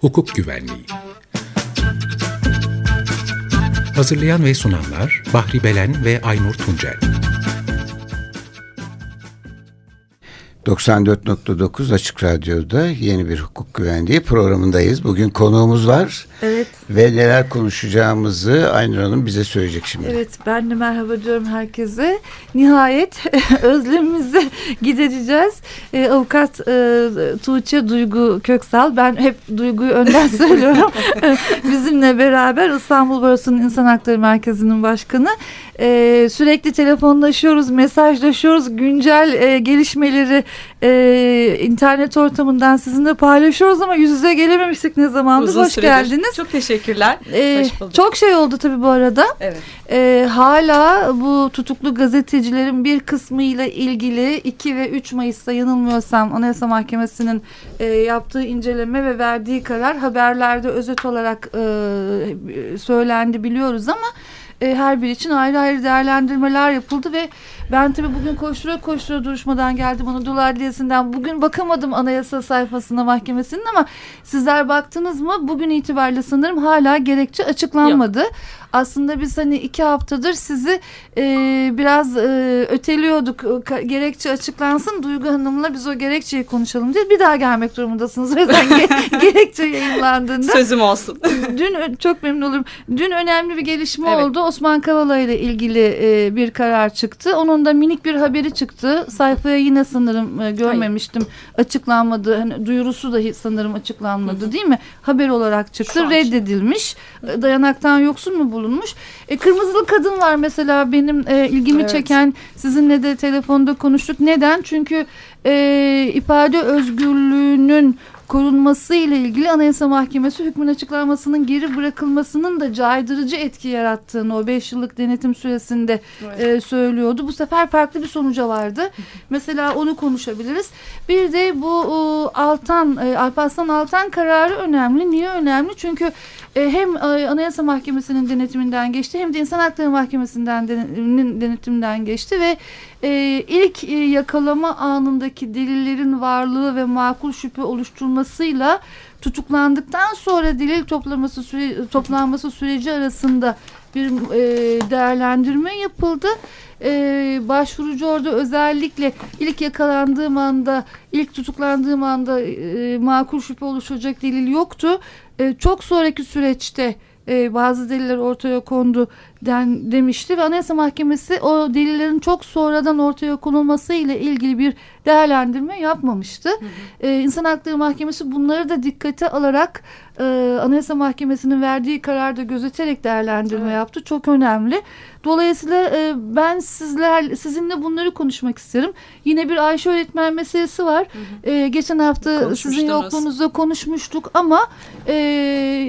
hukuk güvenliği. Hazırlayan ve sunanlar Bahri Belen ve Aynur Tuncel. 94.9 Açık Radyo'da yeni bir hukuk güvenliği programındayız. Bugün konuğumuz var. Evet. Ve neler konuşacağımızı Aynur Hanım bize söyleyecek şimdi. Evet ben de merhaba diyorum herkese. Nihayet özlemimizi gidereceğiz. Ee, avukat e, Tuğçe Duygu Köksal. Ben hep Duygu'yu önden söylüyorum. Bizimle beraber İstanbul Barosu'nun İnsan Hakları Merkezi'nin başkanı. Ee, sürekli telefonlaşıyoruz, mesajlaşıyoruz. Güncel e, gelişmeleri e, internet ortamından sizinle paylaşıyoruz ama yüz yüze gelememiştik ne zamandır. Uzun Hoş süredir. geldiniz. Çok teşekkürler. Ee, çok şey oldu tabii bu arada. Evet. Ee, hala bu tutuklu gazetecilerin bir kısmıyla ilgili 2 ve 3 Mayıs'ta yanılmıyorsam Anayasa Mahkemesi'nin e, yaptığı inceleme ve verdiği karar haberlerde özet olarak e, söylendi biliyoruz ama e, her bir için ayrı ayrı değerlendirmeler yapıldı ve ben tabii bugün koştura koştura duruşmadan geldim Anadolu Adliyesi'nden. Bugün bakamadım anayasa sayfasına mahkemesinin ama sizler baktınız mı? Bugün itibariyle sanırım hala gerekçe açıklanmadı. Aslında biz hani iki haftadır sizi e, biraz e, öteliyorduk. Ka- Gerekçe açıklansın. Duygu Hanım'la biz o gerekçeyi konuşalım diye bir daha gelmek durumundasınız. O yüzden ge- gerekçe yayınlandığında Sözüm olsun. dün çok memnun olurum. Dün önemli bir gelişme Evet. oldu. Osman Kavala ile ilgili e, bir karar çıktı. Onun da minik bir haberi çıktı. Sayfaya yine sanırım e, görmemiştim. Açıklanmadı. Hani duyurusu dahi sanırım açıklanmadı değil mi? Haber olarak çıktı. Şu Reddedilmiş. E, Dayanaktan yoksun mu bulunmuş? E, kırmızılı kadın var mesela benim e, ilgimi Evet. çeken sizinle de telefonda konuştuk. Neden? Çünkü e, ifade özgürlüğünün korunması ile ilgili Anayasa Mahkemesi hükmün açıklanmasının geri bırakılmasının da caydırıcı etki yarattığını o 5 yıllık denetim süresinde e, söylüyordu. Bu sefer farklı bir sonuca vardı. Mesela onu konuşabiliriz. Bir de bu e, Altan, e, Alparslan Altan kararı önemli. Niye önemli? Çünkü hem e, Anayasa Mahkemesi'nin denetiminden geçti hem de İnsan Hakları Mahkemesi'nden denetiminden geçti ve e, ilk e, yakalama anındaki delillerin varlığı ve makul şüphe oluşturmasıyla tutuklandıktan sonra delil toplaması toplanması süreci arasında bir e, değerlendirme yapıldı. E, başvurucu orada özellikle ilk yakalandığım anda, ilk tutuklandığım anda e, makul şüphe oluşacak delil yoktu. E, çok sonraki süreçte e, bazı deliller ortaya kondu den, demişti ve Anayasa Mahkemesi o delillerin çok sonradan ortaya konulması ile ilgili bir değerlendirme yapmamıştı. E, İnsan Hakları Mahkemesi bunları da dikkate alarak e, Anayasa Mahkemesi'nin verdiği kararda gözeterek değerlendirme Evet. yaptı. Çok önemli. Dolayısıyla e, ben sizler sizinle bunları konuşmak isterim. Yine bir Ayşe öğretmen meselesi var. E, geçen hafta sizin yokluğunuzda konuşmuştuk ama e,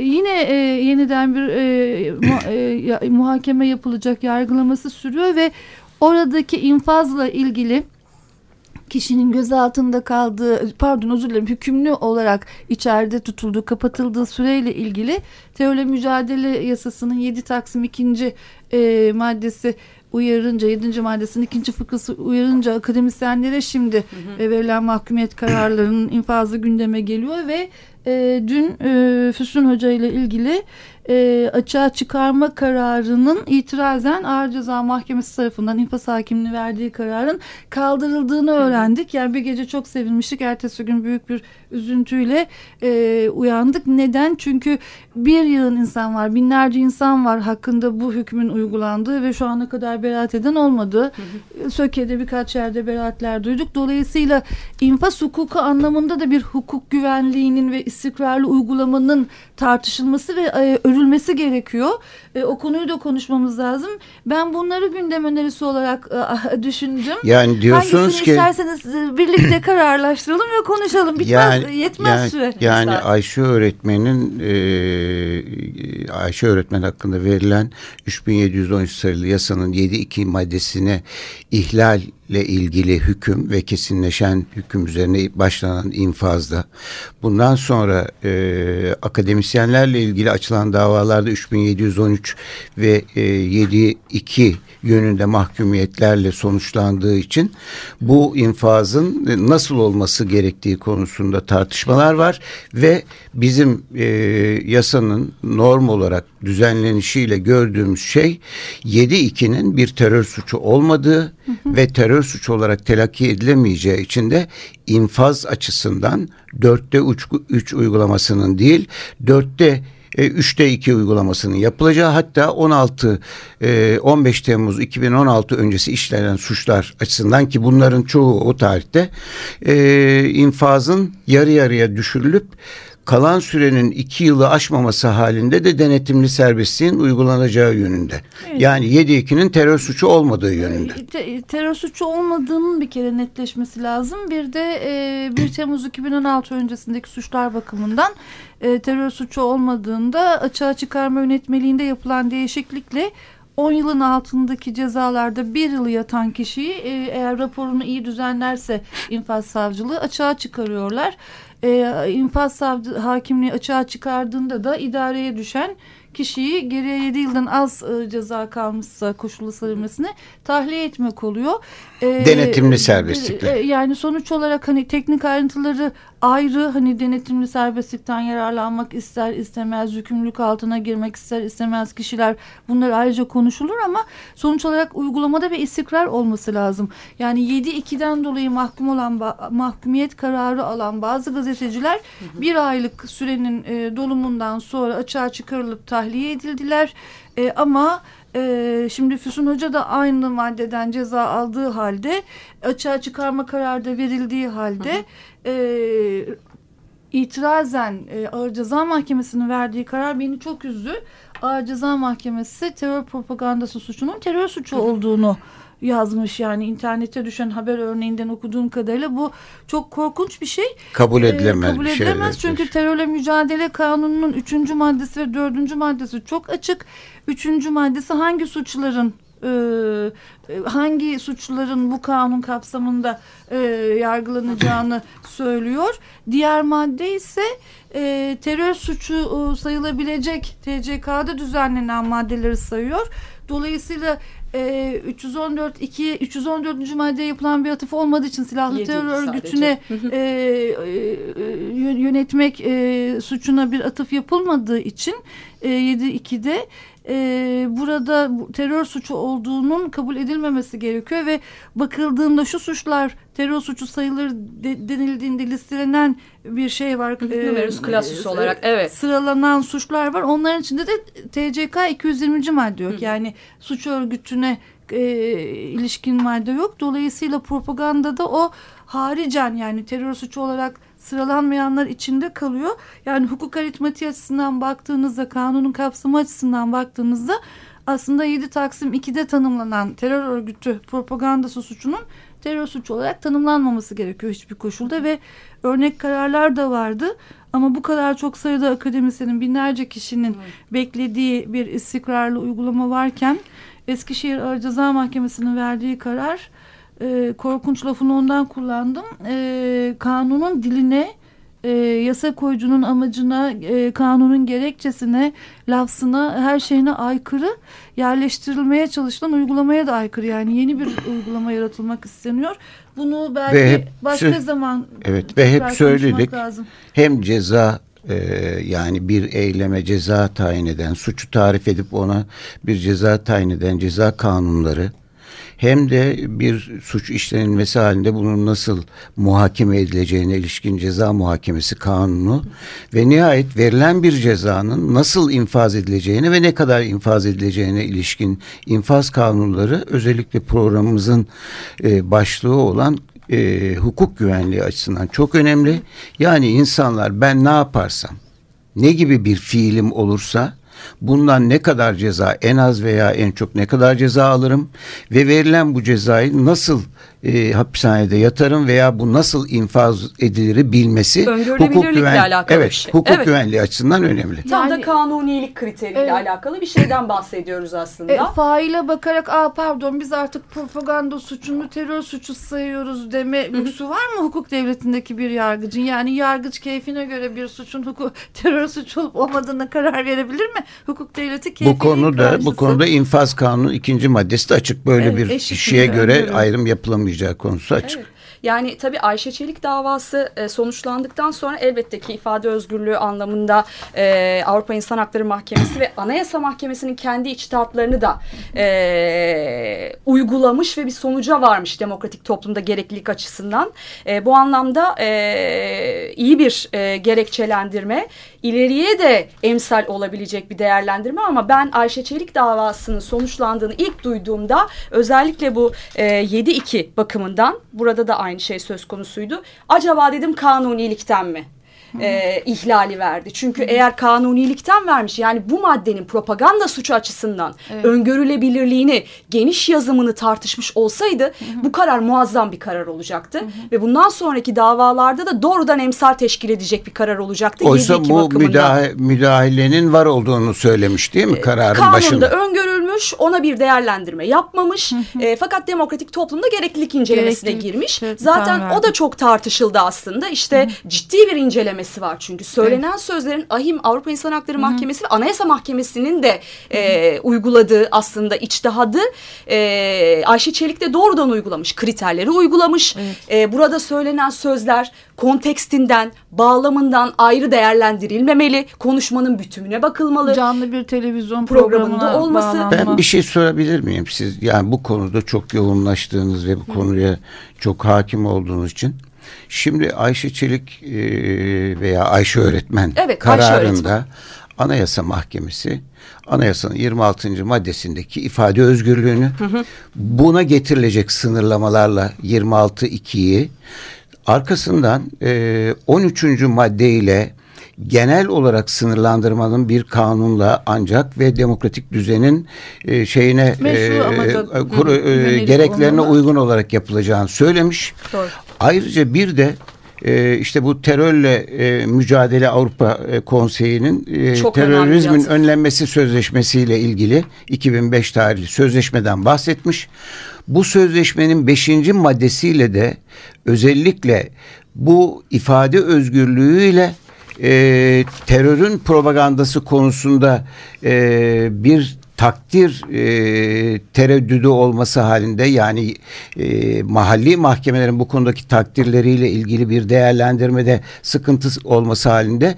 yine e, yeniden bir e, mu- e, muhakeme yapılacak yargılaması sürüyor ve oradaki infazla ilgili kişinin gözaltında kaldığı pardon özür dilerim hükümlü olarak içeride tutulduğu kapatıldığı süreyle ilgili terörle mücadele yasasının 7 Taksim 2. E, maddesi uyarınca 7. maddesinin ikinci fıkrası uyarınca akademisyenlere şimdi e, verilen mahkumiyet kararlarının infazı gündeme geliyor ve e, dün e, Füsun Hoca ile ilgili e, açığa çıkarma kararının itirazen Ağır Ceza Mahkemesi tarafından infaz hakimliği verdiği kararın kaldırıldığını öğrendik. Yani bir gece çok sevinmiştik. Ertesi gün büyük bir üzüntüyle e, uyandık. Neden? Çünkü bir yığın insan var, binlerce insan var hakkında bu hükmün uygulandığı ve şu ana kadar beraat eden olmadı. Söke'de birkaç yerde beraatler duyduk. Dolayısıyla infaz hukuku anlamında da bir hukuk güvenliğinin ve istikrarlı uygulamanın tartışılması ve e, örülmesi gerekiyor. E, o konuyu da konuşmamız lazım. Ben bunları gündem önerisi olarak e, düşündüm. Yani diyorsunuz Hangisini ki isterseniz e, birlikte kararlaştıralım ve konuşalım. Bitmez, yani yetmez yani, süre. yani Zaten. Ayşe öğretmenin e, Ayşe öğretmen hakkında verilen 3713 sayılı yasanın 7.2 maddesine ihlalle ilgili hüküm ve kesinleşen hüküm üzerine başlanan infazda bundan sonra e, akademisyenlerle ilgili açılan davalarda 3713 ve e, 7.2 yönünde mahkumiyetlerle sonuçlandığı için bu infazın nasıl olması gerektiği konusunda tartışmalar var ve bizim e, yasanın norm olarak düzenlenişiyle gördüğümüz şey 7-2'nin bir terör suçu olmadığı hı hı. ve terör suçu olarak telakki edilemeyeceği için de infaz açısından 4'te 3 uygulamasının değil 4'te e, 3'te 2 uygulamasının yapılacağı hatta 16 e, 15 Temmuz 2016 öncesi işlenen suçlar açısından ki bunların çoğu o tarihte e, infazın yarı yarıya düşürülüp kalan sürenin iki yılı aşmaması halinde de denetimli serbestliğin uygulanacağı yönünde. Evet. Yani 7-2'nin terör suçu olmadığı yönünde. Te terör suçu olmadığının bir kere netleşmesi lazım. Bir de e, 1 Temmuz 2016 öncesindeki suçlar bakımından e, terör suçu olmadığında açığa çıkarma yönetmeliğinde yapılan değişiklikle 10 yılın altındaki cezalarda bir yıl yatan kişiyi e, eğer raporunu iyi düzenlerse infaz savcılığı açığa çıkarıyorlar e, infaz hakimliği açığa çıkardığında da idareye düşen kişiyi geriye 7 yıldan az e, ceza kalmışsa koşullu sarılmasını tahliye etmek oluyor. E, Denetimli serbestlikle. E, yani sonuç olarak hani teknik ayrıntıları ayrı hani denetimli serbestlikten yararlanmak ister istemez yükümlülük altına girmek ister istemez kişiler bunlar ayrıca konuşulur ama sonuç olarak uygulamada bir istikrar olması lazım. Yani 7-2'den dolayı mahkum olan mahkumiyet kararı alan bazı gazeteciler hı hı. bir aylık sürenin e, dolumundan sonra açığa çıkarılıp tahliye edildiler. E, ama e, şimdi Füsun Hoca da aynı maddeden ceza aldığı halde açığa çıkarma kararı da verildiği halde hı hı. E, itirazen e, Ağır Ceza Mahkemesi'nin verdiği karar beni çok üzdü. Ağır Ceza Mahkemesi terör propagandası suçunun terör suçu olduğunu yazmış yani internete düşen haber örneğinden okuduğum kadarıyla bu çok korkunç bir şey. Kabul edilemez ee, kabul edilemez şey. çünkü terörle mücadele kanununun üçüncü maddesi ve dördüncü maddesi çok açık. Üçüncü maddesi hangi suçların e, hangi suçların bu kanun kapsamında e, yargılanacağını söylüyor. Diğer madde ise e, terör suçu e, sayılabilecek TCK'da düzenlenen maddeleri sayıyor. Dolayısıyla e, 314 2 314. maddeye yapılan bir atıf olmadığı için silahlı terör örgütüne e, e, yönetmek e, suçuna bir atıf yapılmadığı için e, 7.2'de e, burada terör suçu olduğunun kabul edilmemesi gerekiyor ve bakıldığında şu suçlar terör suçu sayılır de, denildiğinde listelenen bir şey var. Numerus clausus e, olarak evet. Sıralanan suçlar var. Onların içinde de TCK 220. madde yok. Hı. Yani suç örgütüne e, ilişkin madde yok. Dolayısıyla propagandada o haricen yani terör suçu olarak sıralanmayanlar içinde kalıyor. Yani hukuk aritmatiği açısından baktığınızda, kanunun kapsamı açısından baktığınızda aslında 7 Taksim 2'de tanımlanan terör örgütü propagandası suçunun terör suçu olarak tanımlanmaması gerekiyor hiçbir koşulda ve örnek kararlar da vardı. Ama bu kadar çok sayıda akademisyenin binlerce kişinin evet. beklediği bir istikrarlı uygulama varken Eskişehir Ağır Ceza Mahkemesi'nin verdiği karar e, korkunç lafını ondan kullandım. E, kanunun diline, e, yasa koyucunun amacına, e, kanunun gerekçesine, lafzına, her şeyine aykırı yerleştirilmeye çalışılan uygulamaya da aykırı. Yani yeni bir uygulama yaratılmak isteniyor. Bunu belki ve hep, başka zaman Evet ve hep söyledik. Lazım. Hem ceza ee, yani bir eyleme ceza tayin eden, suçu tarif edip ona bir ceza tayin eden ceza kanunları hem de bir suç işlenilmesi halinde bunun nasıl muhakeme edileceğine ilişkin ceza muhakemesi kanunu ve nihayet verilen bir cezanın nasıl infaz edileceğine ve ne kadar infaz edileceğine ilişkin infaz kanunları özellikle programımızın e, başlığı olan e, hukuk güvenliği açısından çok önemli. Yani insanlar ben ne yaparsam ne gibi bir fiilim olursa bundan ne kadar ceza en az veya en çok ne kadar ceza alırım ve verilen bu cezayı nasıl e, hapishanede yatarım veya bu nasıl infaz edilir bilmesi hukuk güven alakalı evet, bir şey. Hukuk evet. güvenliği açısından önemli. Tam yani, da kanunilik kriteriyle evet. alakalı bir şeyden bahsediyoruz aslında. E, faile bakarak Aa, pardon biz artık propaganda suçunu terör suçu sayıyoruz deme lüksü var mı hukuk devletindeki bir yargıcın? Yani yargıç keyfine göre bir suçun hukuk terör suçu olup olmadığına karar verebilir mi? Hukuk devleti bu konuda bu konuda infaz kanunu ikinci maddesi de açık böyle evet, bir kişiye göre evet. ayrım yapılamayacağı konusu açık. Evet. Yani tabii Ayşe Çelik davası e, sonuçlandıktan sonra elbette ki ifade özgürlüğü anlamında e, Avrupa İnsan Hakları Mahkemesi ve Anayasa Mahkemesi'nin kendi içtihatlarını da e, uygulamış ve bir sonuca varmış demokratik toplumda gereklilik açısından. E, bu anlamda e, iyi bir e, gerekçelendirme, ileriye de emsal olabilecek bir değerlendirme ama ben Ayşe Çelik davasının sonuçlandığını ilk duyduğumda özellikle bu e, 7-2 bakımından burada da aynı şey söz konusuydu. Acaba dedim kanunilikten mi? E, ihlali verdi. Çünkü Hı. eğer kanunilikten vermiş yani bu maddenin propaganda suçu açısından evet. öngörülebilirliğini, geniş yazımını tartışmış olsaydı Hı. bu karar muazzam bir karar olacaktı. Hı. Ve bundan sonraki davalarda da doğrudan emsal teşkil edecek bir karar olacaktı. Oysa bu müdahale, müdahalenin var olduğunu söylemiş değil mi kararın Kanunda başında? Kanunda öngörülmüş ona bir değerlendirme yapmamış. e, fakat demokratik toplumda gereklilik incelemesine Gereklilik, girmiş. Zaten o da çok tartışıldı aslında. İşte Hı. ciddi bir inceleme incelemesi var çünkü. Söylenen evet. sözlerin AHİM Avrupa İnsan Hakları Hı -hı. Mahkemesi ve Anayasa Mahkemesi'nin de e, uyguladığı aslında içtihadı e, Ayşe Çelik de doğrudan uygulamış. Kriterleri uygulamış. Evet. E, burada söylenen sözler kontekstinden, bağlamından ayrı değerlendirilmemeli. Konuşmanın bütününe bakılmalı. Canlı bir televizyon programında olması. Bağlanma. Ben bir şey sorabilir miyim siz? Yani bu konuda çok yoğunlaştığınız ve bu Hı. konuya çok hakim olduğunuz için Şimdi Ayşe Çelik e, veya Ayşe Öğretmen evet, kararında Ayşe Öğretmen. Anayasa Mahkemesi Anayasanın 26. maddesindeki ifade özgürlüğünü hı hı. buna getirilecek sınırlamalarla 26.2'yi arkasından e, 13. maddeyle genel olarak sınırlandırmanın bir kanunla ancak ve demokratik düzenin e, şeyine e, kuru, e, gereklerine uygun olarak yapılacağını söylemiş. Doğru. Ayrıca bir de e, işte bu terörle e, mücadele Avrupa e, Konseyi'nin e, terörizmin önlenmesi sözleşmesiyle ilgili 2005 tarihli sözleşmeden bahsetmiş. Bu sözleşmenin beşinci maddesiyle de özellikle bu ifade özgürlüğüyle e, terörün propagandası konusunda e, bir takdir e, tereddüdü olması halinde yani e, mahalli mahkemelerin bu konudaki takdirleriyle ilgili bir değerlendirmede sıkıntı olması halinde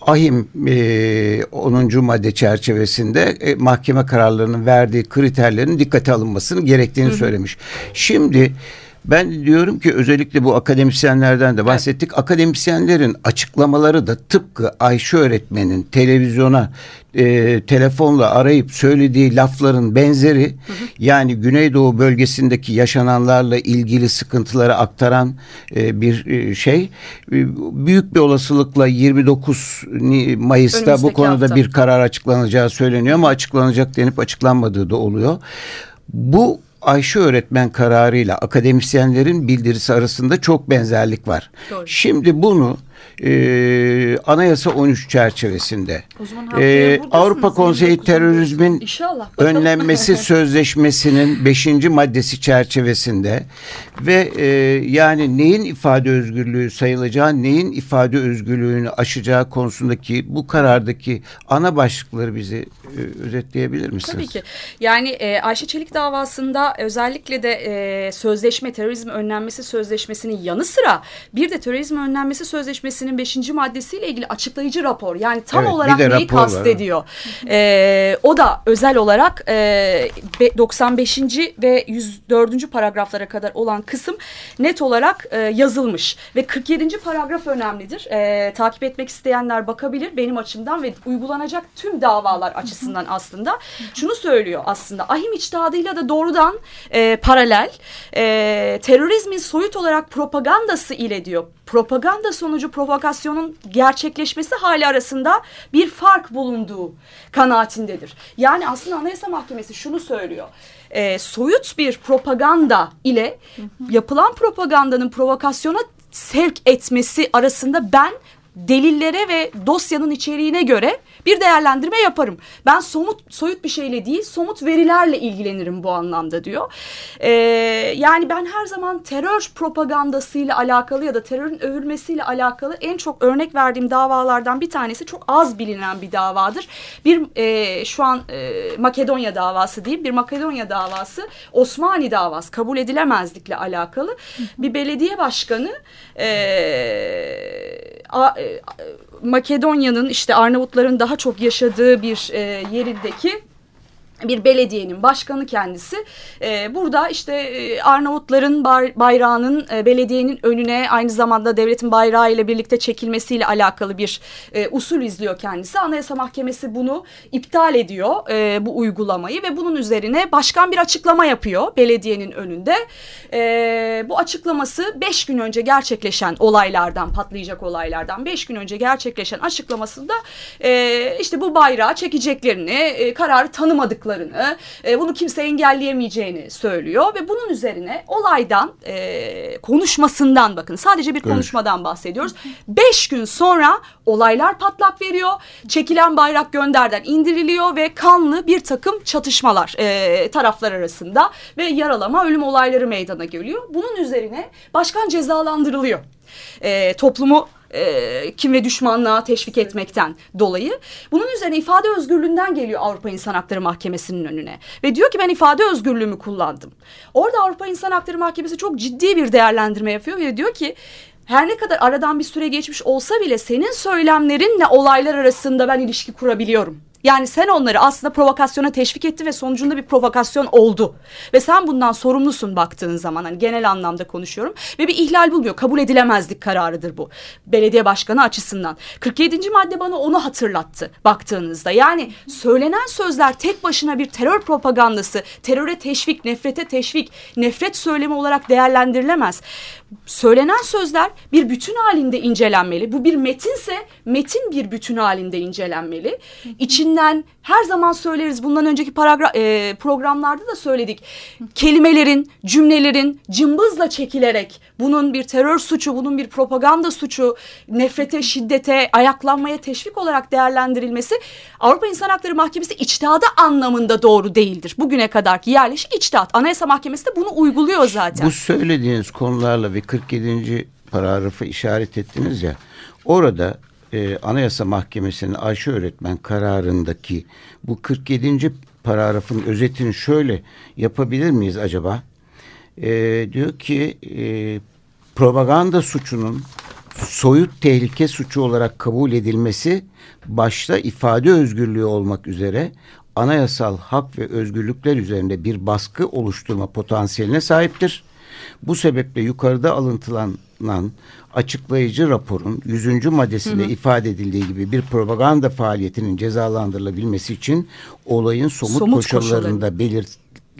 ahim e, 10. madde çerçevesinde e, mahkeme kararlarının verdiği kriterlerin dikkate alınmasını gerektiğini hı hı. söylemiş. Şimdi ben diyorum ki özellikle bu akademisyenlerden de bahsettik. Evet. Akademisyenlerin açıklamaları da tıpkı Ayşe öğretmenin televizyona e, telefonla arayıp söylediği lafların benzeri hı hı. yani Güneydoğu bölgesindeki yaşananlarla ilgili sıkıntıları aktaran e, bir e, şey. E, büyük bir olasılıkla 29 Mayıs'ta Önümüzdeki bu konuda hafta. bir karar açıklanacağı söyleniyor ama açıklanacak denip açıklanmadığı da oluyor. Bu Ayşe öğretmen kararıyla akademisyenlerin bildirisi arasında çok benzerlik var. Doğru. Şimdi bunu e, Anayasa 13 çerçevesinde e, Avrupa Konseyi terörizmin İnşallah, önlenmesi sözleşmesinin 5. maddesi çerçevesinde ve e, yani neyin ifade özgürlüğü sayılacağı, neyin ifade özgürlüğünü aşacağı konusundaki bu karardaki ana başlıkları bizi e, özetleyebilir misiniz? Tabii ki. Yani e, Ayşe Çelik davasında özellikle de e, sözleşme, terörizm önlenmesi sözleşmesinin yanı sıra bir de terörizm önlenmesi sözleşmesinin 5. maddesiyle ilgili açıklayıcı rapor. Yani tam evet, olarak neyi kastediyor? E, o da özel olarak e, 95. ve 104. paragraflara kadar olan kısım net olarak e, yazılmış. Ve 47. paragraf önemlidir. E, takip etmek isteyenler bakabilir benim açımdan ve uygulanacak tüm davalar açısından aslında. Şunu söylüyor aslında ahim içtihadıyla da doğrudan e, paralel e, terörizmin soyut olarak propagandası ile diyor propaganda sonucu provokasyonun gerçekleşmesi hali arasında bir fark bulunduğu kanaatindedir. Yani aslında Anayasa Mahkemesi şunu söylüyor. E, soyut bir propaganda ile yapılan propagandanın provokasyona sevk etmesi arasında ben delillere ve dosyanın içeriğine göre bir değerlendirme yaparım. Ben somut soyut bir şeyle değil somut verilerle ilgilenirim bu anlamda diyor. E, yani ben her zaman terör propagandasıyla alakalı ya da terörün övülmesiyle alakalı en çok örnek verdiğim davalardan bir tanesi çok az bilinen bir davadır. Bir e, şu an e, Makedonya davası değil bir Makedonya davası Osmani davası kabul edilemezlikle alakalı bir belediye başkanı e, a, e, Makedonya'nın işte Arnavutların daha çok yaşadığı bir e, yerindeki bir belediyenin başkanı kendisi e, burada işte e, Arnavutların bayrağının e, belediyenin önüne aynı zamanda devletin bayrağı ile birlikte çekilmesiyle alakalı bir e, usul izliyor kendisi. Anayasa Mahkemesi bunu iptal ediyor e, bu uygulamayı ve bunun üzerine başkan bir açıklama yapıyor belediyenin önünde. E, bu açıklaması beş gün önce gerçekleşen olaylardan patlayacak olaylardan beş gün önce gerçekleşen açıklamasında e, işte bu bayrağı çekeceklerini e, kararı tanımadıkları yaptıklarını, e, bunu kimse engelleyemeyeceğini söylüyor ve bunun üzerine olaydan e, konuşmasından bakın sadece bir konuşmadan bahsediyoruz. Beş gün sonra olaylar patlak veriyor, çekilen bayrak gönderden indiriliyor ve kanlı bir takım çatışmalar e, taraflar arasında ve yaralama, ölüm olayları meydana geliyor. Bunun üzerine başkan cezalandırılıyor. E, toplumu e, kim ve düşmanlığa teşvik etmekten dolayı. Bunun üzerine ifade özgürlüğünden geliyor Avrupa İnsan Hakları Mahkemesi'nin önüne. Ve diyor ki ben ifade özgürlüğümü kullandım. Orada Avrupa İnsan Hakları Mahkemesi çok ciddi bir değerlendirme yapıyor ve diyor ki her ne kadar aradan bir süre geçmiş olsa bile senin söylemlerinle olaylar arasında ben ilişki kurabiliyorum. Yani sen onları aslında provokasyona teşvik etti ve sonucunda bir provokasyon oldu. Ve sen bundan sorumlusun baktığın zaman hani genel anlamda konuşuyorum. Ve bir ihlal bulmuyor. Kabul edilemezlik kararıdır bu. Belediye başkanı açısından. 47. madde bana onu hatırlattı baktığınızda. Yani söylenen sözler tek başına bir terör propagandası, teröre teşvik, nefrete teşvik, nefret söylemi olarak değerlendirilemez söylenen sözler bir bütün halinde incelenmeli. Bu bir metinse metin bir bütün halinde incelenmeli. İçinden her zaman söyleriz bundan önceki paragraf, e, programlarda da söyledik. Kelimelerin, cümlelerin cımbızla çekilerek bunun bir terör suçu, bunun bir propaganda suçu, nefrete, şiddete, ayaklanmaya teşvik olarak değerlendirilmesi Avrupa İnsan Hakları Mahkemesi içtihadı anlamında doğru değildir. Bugüne kadarki yerleşik içtihat. Anayasa Mahkemesi de bunu uyguluyor zaten. Bu söylediğiniz konularla ve 47. paragrafı işaret ettiniz ya. Orada e, Anayasa Mahkemesi'nin Ayşe öğretmen kararındaki bu 47. paragrafın özetini şöyle yapabilir miyiz acaba? E, diyor ki e, propaganda suçunun soyut tehlike suçu olarak kabul edilmesi başta ifade özgürlüğü olmak üzere anayasal hak ve özgürlükler üzerinde bir baskı oluşturma potansiyeline sahiptir. Bu sebeple yukarıda alıntılanan açıklayıcı raporun 100. maddesinde hı hı. ifade edildiği gibi bir propaganda faaliyetinin cezalandırılabilmesi için olayın somut, somut koşullarında koşulları. belirt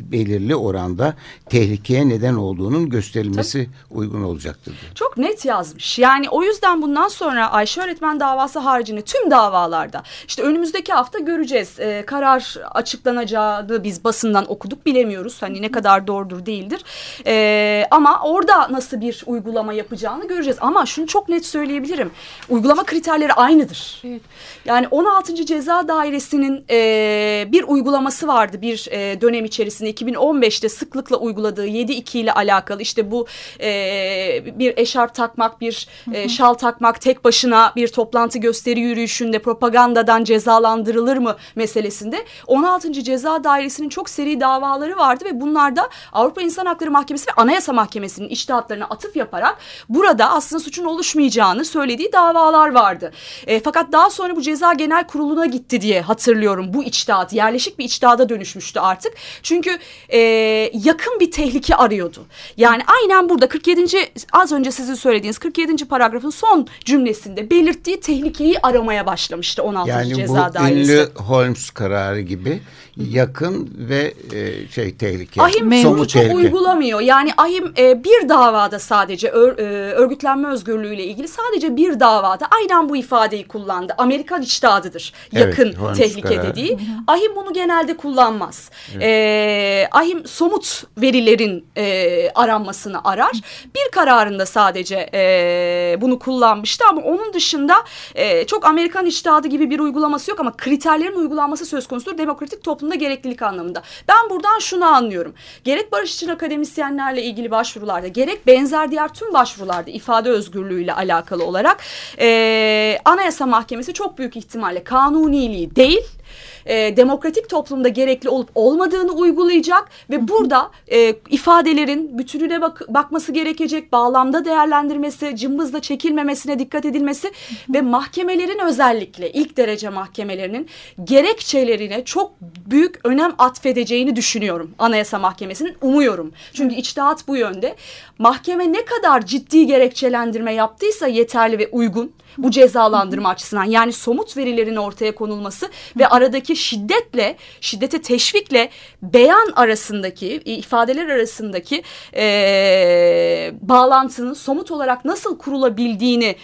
belirli oranda tehlikeye neden olduğunun gösterilmesi Tabii. uygun olacaktır. Çok net yazmış. Yani o yüzden bundan sonra Ayşe öğretmen davası haricinde tüm davalarda işte önümüzdeki hafta göreceğiz. Ee, karar açıklanacağını biz basından okuduk bilemiyoruz. Hani ne kadar doğrudur değildir. Ee, ama orada nasıl bir uygulama yapacağını göreceğiz. Ama şunu çok net söyleyebilirim. Uygulama kriterleri aynıdır. Evet. Yani 16. Ceza Dairesi'nin e, bir uygulaması vardı bir e, dönem içerisinde 2015'te sıklıkla uyguladığı 7-2 ile alakalı işte bu e, bir eşarp takmak, bir e, şal takmak tek başına bir toplantı gösteri yürüyüşünde propagandadan cezalandırılır mı meselesinde 16. Ceza Dairesi'nin çok seri davaları vardı ve bunlarda Avrupa İnsan Hakları Mahkemesi ve Anayasa Mahkemesi'nin iştihatlarına atıf yaparak burada aslında suçun oluşmayacağını söylediği davalar vardı. E, fakat daha sonra bu ceza genel kuruluna gitti diye hatırlıyorum bu içtihat yerleşik bir içtihada dönüşmüştü artık. Çünkü e, yakın bir tehlike arıyordu. Yani aynen burada 47. az önce sizin söylediğiniz 47. paragrafın son cümlesinde belirttiği tehlikeyi aramaya başlamıştı 16. Yani Ceza Dairesi. Yani bu ünlü Holmes kararı gibi yakın ve e, şey tehlike. Ahim bunu çok tehlike. uygulamıyor. Yani Ahim e, bir davada sadece ör, e, örgütlenme özgürlüğüyle ilgili sadece bir davada aynen bu ifadeyi kullandı. Amerikan içtihadıdır. Yakın evet, tehlike kararı. dediği. Ahim bunu genelde kullanmaz. Evet. E, e, ahim somut verilerin e, aranmasını arar. Bir kararında sadece e, bunu kullanmıştı ama onun dışında e, çok Amerikan iştihadı gibi bir uygulaması yok ama kriterlerin uygulanması söz konusudur demokratik toplumda gereklilik anlamında. Ben buradan şunu anlıyorum. Gerek barış için akademisyenlerle ilgili başvurularda gerek benzer diğer tüm başvurularda ifade özgürlüğüyle alakalı olarak e, Anayasa Mahkemesi çok büyük ihtimalle kanuniliği değil e, demokratik toplumda gerekli olup olmadığını uygulayacak ve burada e, ifadelerin bütününe bak bakması gerekecek, bağlamda değerlendirmesi, cımbızla çekilmemesine dikkat edilmesi ve mahkemelerin özellikle ilk derece mahkemelerinin gerekçelerine çok büyük önem atfedeceğini düşünüyorum Anayasa Mahkemesi'nin umuyorum. Çünkü içtihat bu yönde. Mahkeme ne kadar ciddi gerekçelendirme yaptıysa yeterli ve uygun bu cezalandırma açısından. Yani somut verilerin ortaya konulması ve aradaki şiddetle şiddete teşvikle beyan arasındaki ifadeler arasındaki e, bağlantının somut olarak nasıl kurulabildiğini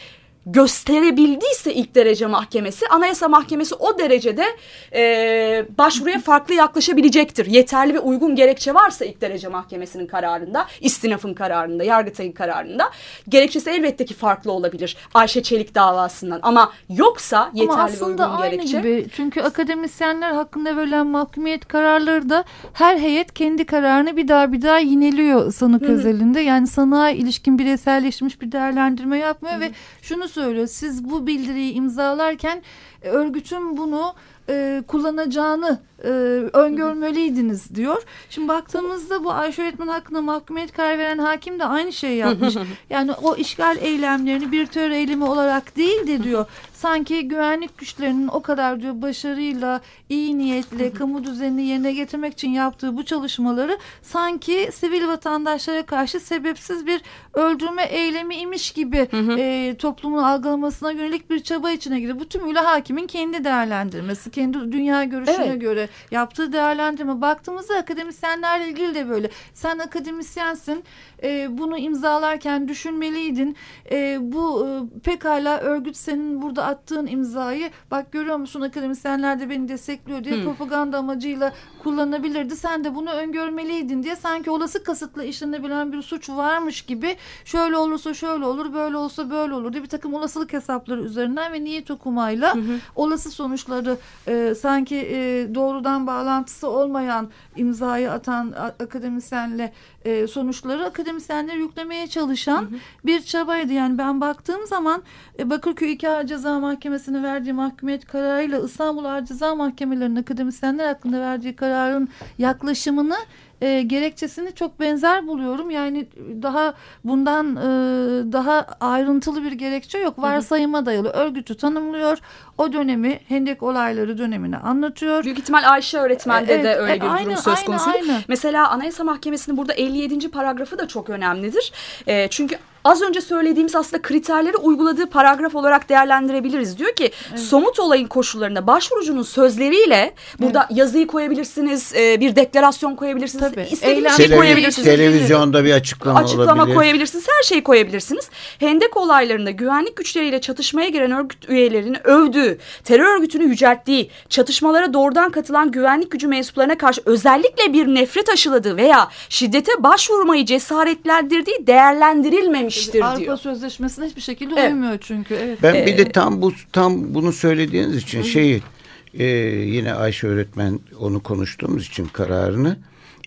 gösterebildiyse ilk derece mahkemesi anayasa mahkemesi o derecede e, başvuruya farklı yaklaşabilecektir. Yeterli ve uygun gerekçe varsa ilk derece mahkemesinin kararında, istinafın kararında, yargıtayın kararında gerekçesi elbette ki farklı olabilir Ayşe Çelik davasından ama yoksa yeterli ama ve uygun aynı gerekçe. gibi çünkü akademisyenler hakkında verilen mahkumiyet kararları da her heyet kendi kararını bir daha bir daha yineliyor sanık Hı hı. özelinde. Yani sanığa ilişkin bireyselleşmiş bir değerlendirme yapmıyor Hı hı. ve şunu söylüyor. Siz bu bildiriyi imzalarken e, örgütün bunu e, kullanacağını e, öngörmeliydiniz diyor. Şimdi baktığımızda bu Ayşe öğretmen hakkında mahkumiyet kararı veren hakim de aynı şeyi yapmış. yani o işgal eylemlerini bir terör eylemi olarak değil de diyor sanki güvenlik güçlerinin o kadar diyor başarıyla, iyi niyetle kamu düzenini yerine getirmek için yaptığı bu çalışmaları sanki sivil vatandaşlara karşı sebepsiz bir öldürme eylemi imiş gibi e, toplumun algılamasına yönelik bir çaba içine giriyor. Bu tümüyle hakimin kendi değerlendirmesi, kendi dünya görüşüne Evet. göre yaptığı değerlendirme. Baktığımızda akademisyenlerle ilgili de böyle. Sen akademisyensin, e, bunu imzalarken düşünmeliydin. E, bu e, pekala örgüt senin burada attığın imzayı bak görüyor musun akademisyenler de beni destekliyor diye Hmm. propaganda amacıyla kullanabilirdi. Sen de bunu öngörmeliydin diye sanki olası kasıtla işlenebilen bir suç varmış gibi şöyle olursa şöyle olur, böyle olsa böyle olur diye bir takım olasılık hesapları üzerinden ve niyet okumayla olası sonuçları e, sanki e, doğrudan bağlantısı olmayan imzayı atan akademisyenle e, sonuçları akademisyenlere yüklemeye çalışan bir çabaydı. Yani ben baktığım zaman e, Bakırköy 2 Ağır Ceza Mahkemesi'nin verdiği mahkumiyet kararıyla İstanbul Ağır Ceza Mahkemelerinin akademisyenler hakkında verdiği kararın yaklaşımını e, gerekçesini çok benzer buluyorum. Yani daha bundan e, daha ayrıntılı bir gerekçe yok. Varsayıma dayalı örgütü tanımlıyor. O dönemi Hendek olayları dönemini anlatıyor. Büyük ihtimal Ayşe öğretmende Evet, de öyle e, bir durum aynı, söz aynı, konusu. aynı. Mesela Anayasa Mahkemesi'nin burada 57. paragrafı da çok önemlidir. E, çünkü az önce söylediğimiz aslında kriterleri uyguladığı paragraf olarak değerlendirebiliriz. Diyor ki somut olayın koşullarında başvurucunun sözleriyle burada yazıyı koyabilirsiniz, e, bir deklarasyon koyabilirsiniz, Tabii. istediğiniz Televiz- koyabilirsiniz. televizyonda bir açıklama, Açıklama olabilir. koyabilirsiniz, her şeyi koyabilirsiniz. Hendek olaylarında güvenlik güçleriyle çatışmaya giren örgüt üyelerini övdüğü, terör örgütünü yücelttiği, çatışmalara doğrudan katılan güvenlik gücü mensuplarına karşı özellikle bir nefret aşıladığı veya şiddete başvurmayı cesaretlendirdiği değerlendirilmemiştir Avrupa diyor. Sözleşmesi'ne hiçbir şekilde Evet. uymuyor çünkü. Evet. Ben bir de tam bu tam bunu söylediğiniz için şeyi e, yine Ayşe öğretmen onu konuştuğumuz için kararını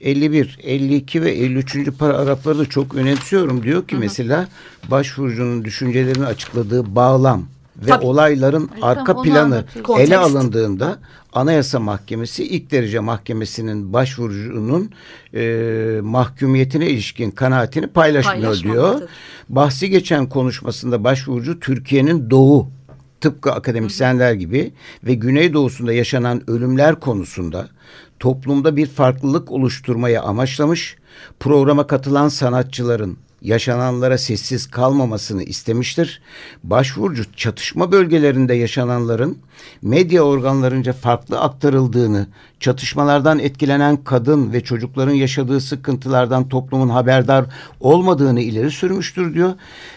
51, 52 ve 53. paragrafları da çok önemsiyorum. Diyor ki mesela başvurucunun düşüncelerini açıkladığı bağlam ve Tabii. olayların Ay, arka tam onu planı ele alındığında Anayasa Mahkemesi ilk derece mahkemesinin başvurucunun e, mahkumiyetine ilişkin kanaatini paylaşmıyor diyor. Bahsi geçen konuşmasında başvurucu Türkiye'nin doğu tıpkı akademisyenler gibi ve güneydoğusunda yaşanan ölümler konusunda toplumda bir farklılık oluşturmayı amaçlamış, programa katılan sanatçıların yaşananlara sessiz kalmamasını istemiştir. Başvurucu çatışma bölgelerinde yaşananların medya organlarınca farklı aktarıldığını, çatışmalardan etkilenen kadın ve çocukların yaşadığı sıkıntılardan toplumun haberdar olmadığını ileri sürmüştür diyor.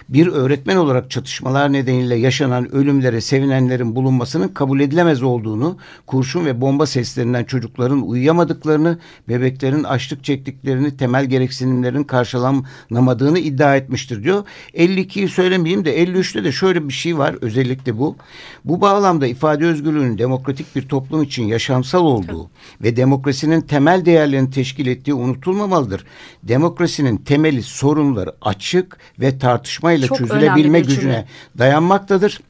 Bir öğretmen olarak çatışmalar nedeniyle yaşanan ölümlere sevinenlerin bulunmasının kabul edilemez olduğunu, kurşun ve bomba seslerinden çocukların uyuyamadıklarını, bebeklerin açlık çektiklerini, temel gereksinimlerin karşılanamadığını iddia etmiştir diyor. 52'yi söylemeyeyim de 53'te de şöyle bir şey var özellikle bu. Bu bağlamda ifade özgürlüğünün demokratik bir toplum için yaşamsal olduğu ve demokrasinin temel değerlerini teşkil ettiği unutulmamalıdır. Demokrasinin temeli sorunları açık ve tartışmayla Çok çözülebilme gücüne dayanmaktadır.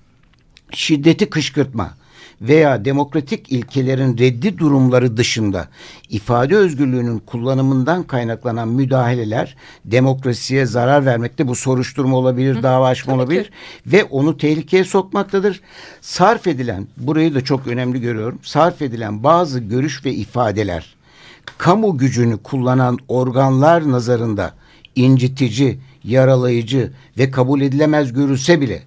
Şiddeti kışkırtma veya demokratik ilkelerin reddi durumları dışında ifade özgürlüğünün kullanımından kaynaklanan müdahaleler demokrasiye zarar vermekte bu soruşturma olabilir, dava açma olabilir ve onu tehlikeye sokmaktadır. Sarf edilen, burayı da çok önemli görüyorum, sarf edilen bazı görüş ve ifadeler kamu gücünü kullanan organlar nazarında incitici, yaralayıcı ve kabul edilemez görülse bile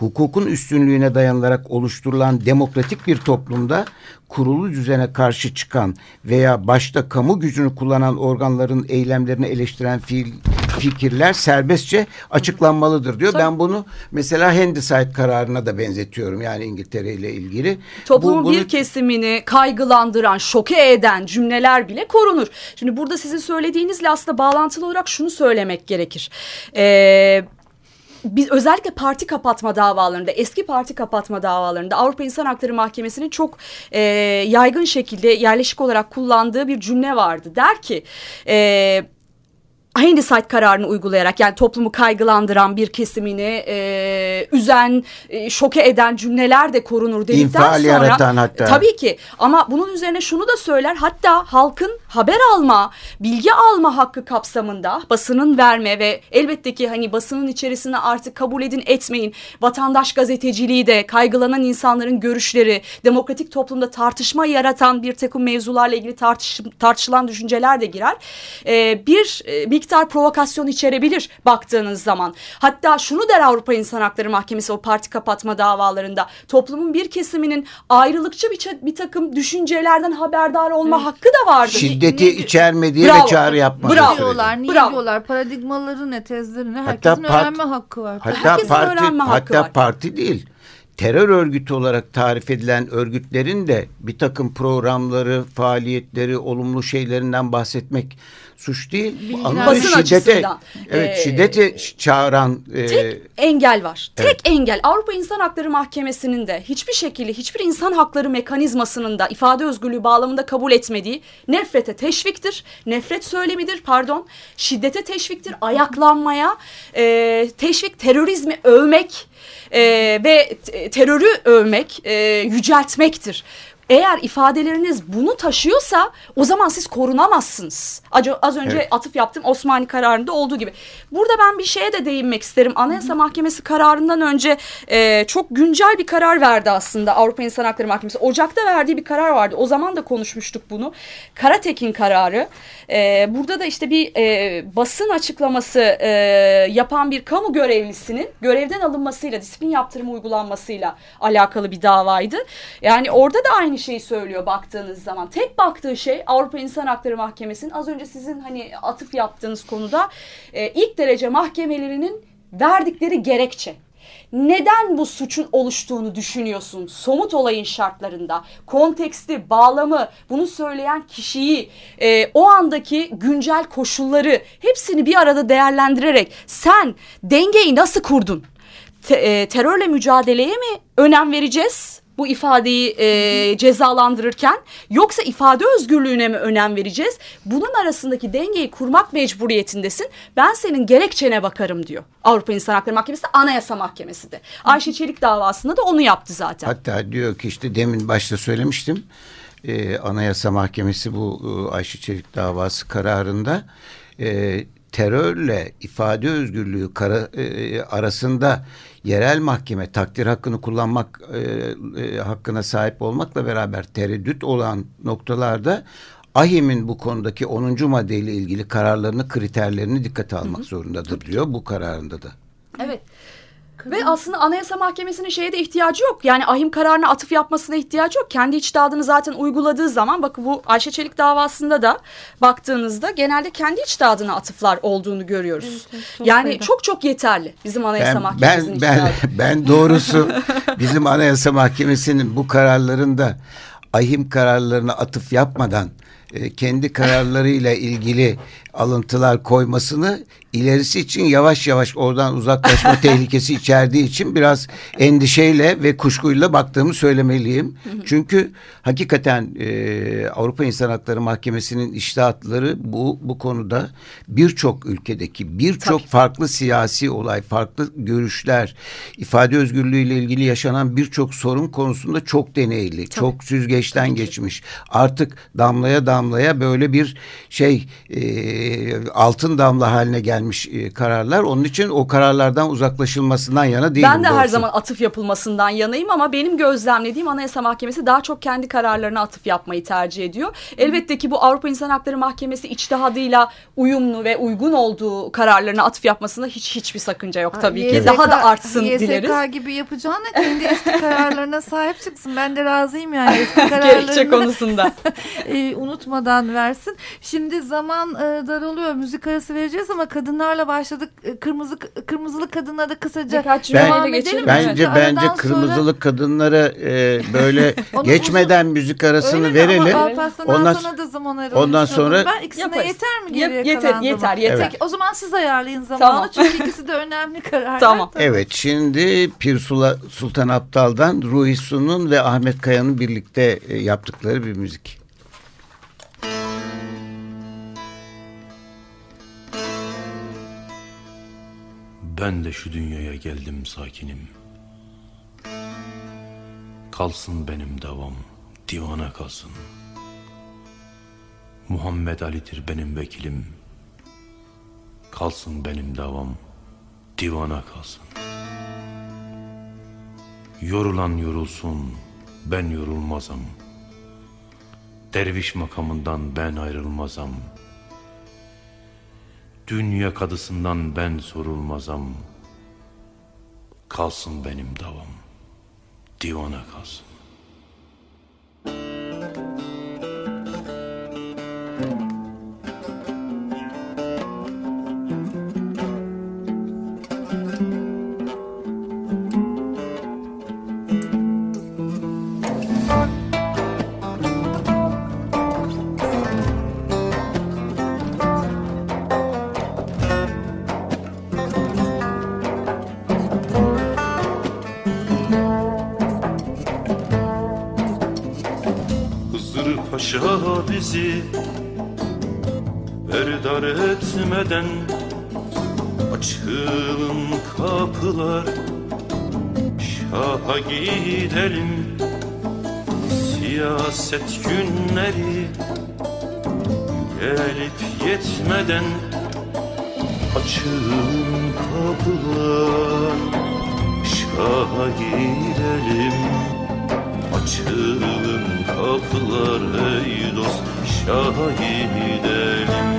hukukun üstünlüğüne dayanılarak oluşturulan demokratik bir toplumda kurulu düzene karşı çıkan veya başta kamu gücünü kullanan organların eylemlerini eleştiren fiil, fikirler serbestçe açıklanmalıdır diyor. Ben bunu mesela Handyside kararına da benzetiyorum yani İngiltere ile ilgili. Toplumun Bu- bunu- bir kesimini kaygılandıran, şoke eden cümleler bile korunur. Şimdi burada sizin söylediğinizle aslında bağlantılı olarak şunu söylemek gerekir. Ee, biz özellikle parti kapatma davalarında, eski parti kapatma davalarında Avrupa İnsan Hakları Mahkemesi'nin çok e, yaygın şekilde yerleşik olarak kullandığı bir cümle vardı. Der ki... E, Handyside kararını uygulayarak yani toplumu kaygılandıran bir kesimini e, üzen, e, şoke eden cümleler de korunur dedikten İnfial sonra. yaratan hatta. Tabii ki ama bunun üzerine şunu da söyler hatta halkın haber alma, bilgi alma hakkı kapsamında basının verme ve elbette ki hani basının içerisine artık kabul edin etmeyin. Vatandaş gazeteciliği de kaygılanan insanların görüşleri, demokratik toplumda tartışma yaratan bir takım mevzularla ilgili tartış, tartışılan düşünceler de girer. Ee, bir e, miktar provokasyon içerebilir baktığınız zaman. Hatta şunu der Avrupa İnsan Hakları Mahkemesi o parti kapatma davalarında. Toplumun bir kesiminin ayrılıkçı bir, bir takım düşüncelerden haberdar olma hakkı da vardır. şiddeti Ne- içermediği Bravo. ve çağrı yapmadığı Bravo. diyorlar, niye Bravo. diyorlar, paradigmaları ne, tezleri ne, Hatta herkesin part- öğrenme hakkı var. Hatta Herkesin parti öğrenme hakkı hatta var. parti değil. Terör örgütü olarak tarif edilen örgütlerin de bir takım programları, faaliyetleri, olumlu şeylerinden bahsetmek suç değil. Onları Basın açısından. evet, Ee, şiddete çağıran e, Tek engel var. evet. Tek engel Avrupa İnsan Hakları Mahkemesi'nin de hiçbir şekilde hiçbir insan hakları mekanizmasının da ifade özgürlüğü bağlamında kabul etmediği nefrete teşviktir. Nefret söylemidir pardon. Şiddete teşviktir. Ayaklanmaya e, teşvik terörizmi övmek e, ve te- terörü övmek e, yüceltmektir. Eğer ifadeleriniz bunu taşıyorsa o zaman siz korunamazsınız. Az, az önce Evet. atıf yaptım Osmanlı kararında olduğu gibi. Burada ben bir şeye de değinmek isterim. Anayasa Mahkemesi kararından önce e, çok güncel bir karar verdi aslında Avrupa İnsan Hakları Mahkemesi. Ocak'ta verdiği bir karar vardı. O zaman da konuşmuştuk bunu. Karatekin kararı. E, burada da işte bir e, basın açıklaması e, yapan bir kamu görevlisinin görevden alınmasıyla, disiplin yaptırımı uygulanmasıyla alakalı bir davaydı. Yani orada da aynı şeyi söylüyor baktığınız zaman. Tek baktığı şey Avrupa İnsan Hakları Mahkemesi'nin az önce sizin hani atıf yaptığınız konuda e, ilk derece mahkemelerinin verdikleri gerekçe. Neden bu suçun oluştuğunu düşünüyorsun? Somut olayın şartlarında, konteksti, bağlamı, bunu söyleyen kişiyi, e, o andaki güncel koşulları hepsini bir arada değerlendirerek sen dengeyi nasıl kurdun? Te- e, terörle mücadeleye mi önem vereceğiz? Bu ifadeyi e, cezalandırırken yoksa ifade özgürlüğüne mi önem vereceğiz? Bunun arasındaki dengeyi kurmak mecburiyetindesin. Ben senin gerekçene bakarım diyor. Avrupa İnsan Hakları Mahkemesi Anayasa Mahkemesi de. Ayşe Çelik davasında da onu yaptı zaten. Hatta diyor ki işte demin başta söylemiştim. Ee, Anayasa Mahkemesi bu e, Ayşe Çelik davası kararında e, terörle ifade özgürlüğü kara, e, arasında yerel mahkeme takdir hakkını kullanmak e, e, hakkına sahip olmakla beraber tereddüt olan noktalarda AHİM'in bu konudaki 10. maddeyle ilgili kararlarını, kriterlerini dikkate almak zorundadır diyor bu kararında da. Evet. Kadın- Ve aslında Anayasa Mahkemesi'nin şeye de ihtiyacı yok. Yani ahim kararına atıf yapmasına ihtiyacı yok. Kendi içtihadını zaten uyguladığı zaman bakın bu Ayşe Çelik davasında da baktığınızda genelde kendi içtihadına atıflar olduğunu görüyoruz. Evet, evet, çok yani sayıda. çok çok yeterli bizim Anayasa Ben, Mahkemesi'nin ben, ben, içtihadı. ben doğrusu bizim Anayasa Mahkemesi'nin bu kararlarında ahim kararlarına atıf yapmadan e, kendi kararlarıyla ilgili alıntılar koymasını ilerisi için yavaş yavaş oradan uzaklaşma tehlikesi içerdiği için biraz endişeyle ve kuşkuyla baktığımı söylemeliyim. Çünkü hakikaten e, Avrupa İnsan Hakları Mahkemesi'nin iştahatları bu bu konuda birçok ülkedeki birçok farklı siyasi olay, farklı görüşler, ifade özgürlüğü ile ilgili yaşanan birçok sorun konusunda çok deneyli, çok süzgeçten geçmiş. Artık damlaya damlaya böyle bir şey e, altın damla haline gelmiş e, kararlar. Onun için o kararlardan uzaklaşılmasından yana değilim. Ben de her doğrusu. zaman atıf yapılmasından yanayım ama benim gözlemlediğim Anayasa Mahkemesi daha çok kendi kararlarına atıf yapmayı tercih ediyor. Elbette ki bu Avrupa İnsan Hakları Mahkemesi içtihadıyla uyumlu ve uygun olduğu kararlarına atıf yapmasında hiç hiçbir sakınca yok tabii ki. YSK Daha da artsın YSK dileriz. gibi yapacağına kendi eski kararlarına sahip çıksın. Ben de razıyım yani eski Gerekçe kararlarını konusunda. e, unutmadan versin. Şimdi zaman e, daralıyor. Müzik arası vereceğiz ama kadınlarla başladık. E, Kırmızı kırmızılı kadınla da kısaca Birkaç Ben- cümleyle edelim geçelim. mi? Bence bence aradan kırmızılı kadınlara e, böyle geçmeden müzik arasını Öyle mi? verelim. Ama Ondan Altan'a da zaman ayıralım ondan sonra- ben ikisine Yaparız. yeter mi Ye- geriye yeter, kalan yeter, zaman? yeter. Peki, o zaman siz ayarlayın zamanı Tamam. çünkü ikisi de önemli kararlar. Tamam. Evet şimdi Pir Sula- Sultan Abdal'dan Ruhi Su'nun ve Ahmet Kaya'nın birlikte e, yaptıkları bir müzik. Ben de şu dünyaya geldim sakinim. Kalsın benim davam, divana kalsın. Muhammed Ali'dir benim vekilim. Kalsın benim davam, divana kalsın. Yorulan yorulsun, ben yorulmazam. Derviş makamından ben ayrılmazam. Dünya kadısından ben sorulmazam. Kalsın benim davam, divana kalsın. Paşa bizi Berdar etmeden Açılın kapılar Şaha gidelim. Siyaset günleri Gelip yetmeden Açılın kapılar Şaha gidelim. Açılın kapılar ey dost Şaha gidelim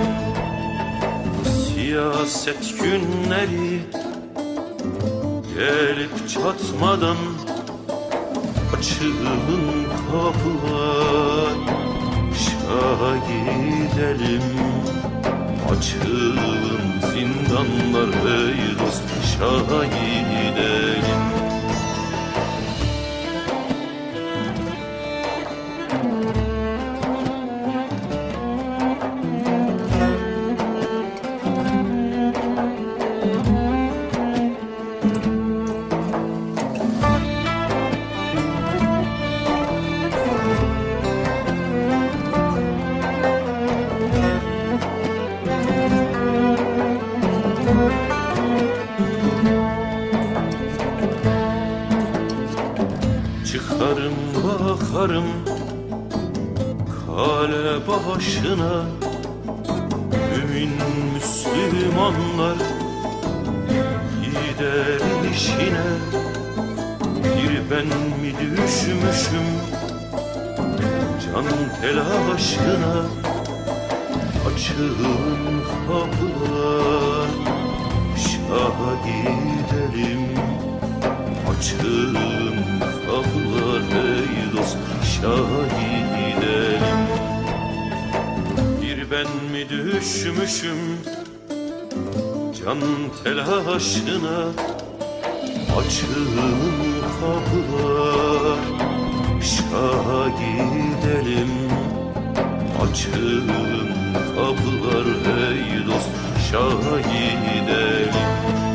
Siyaset günleri Gelip çatmadan Açılın kapılar. Şaha gidelim Açılın zindanlar ey dost Şaha gidelim Şaha gidelim Açın kapılar ey dost şahidelim Bir ben mi düşmüşüm can telaşına? Açın kapılar şaha gidelim Açın kapılar ey dost şaha gidelim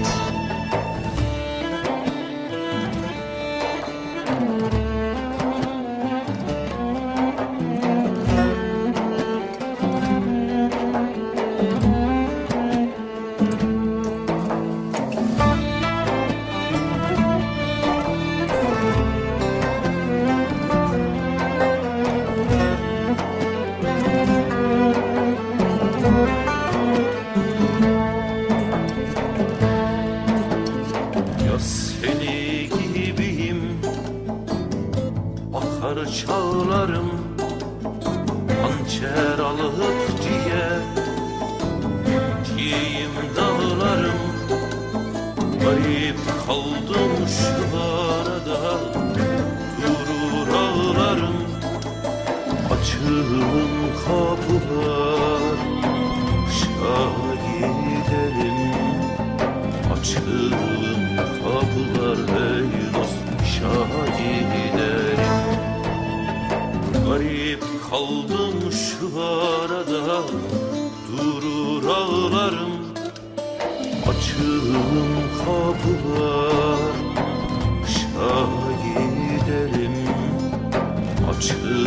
Açın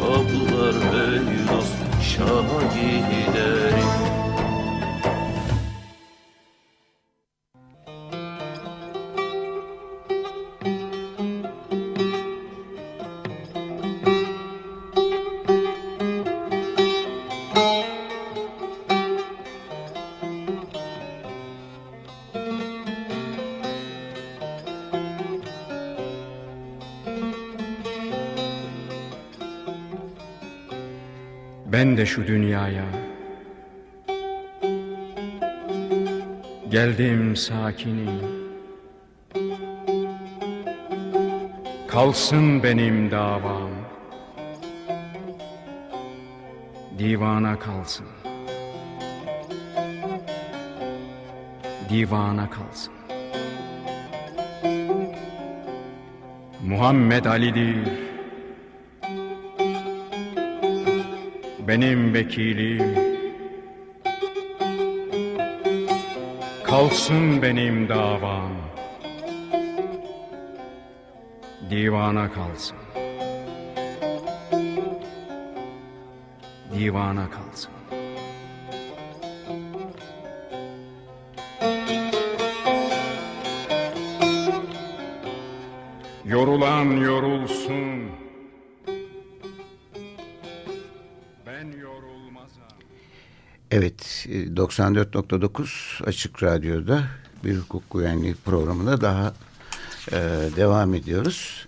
kapılar ey dost şaha gidelim şu dünyaya. Geldim sakinim Kalsın benim davam. Divana kalsın. Divana kalsın. Muhammed Ali'dir benim vekilim. Kalsın benim davam. Divana kalsın. Divana kalsın. Yorulan yorulsun 94.9 Açık Radyo'da bir hukuk güvenliği programına daha e, devam ediyoruz.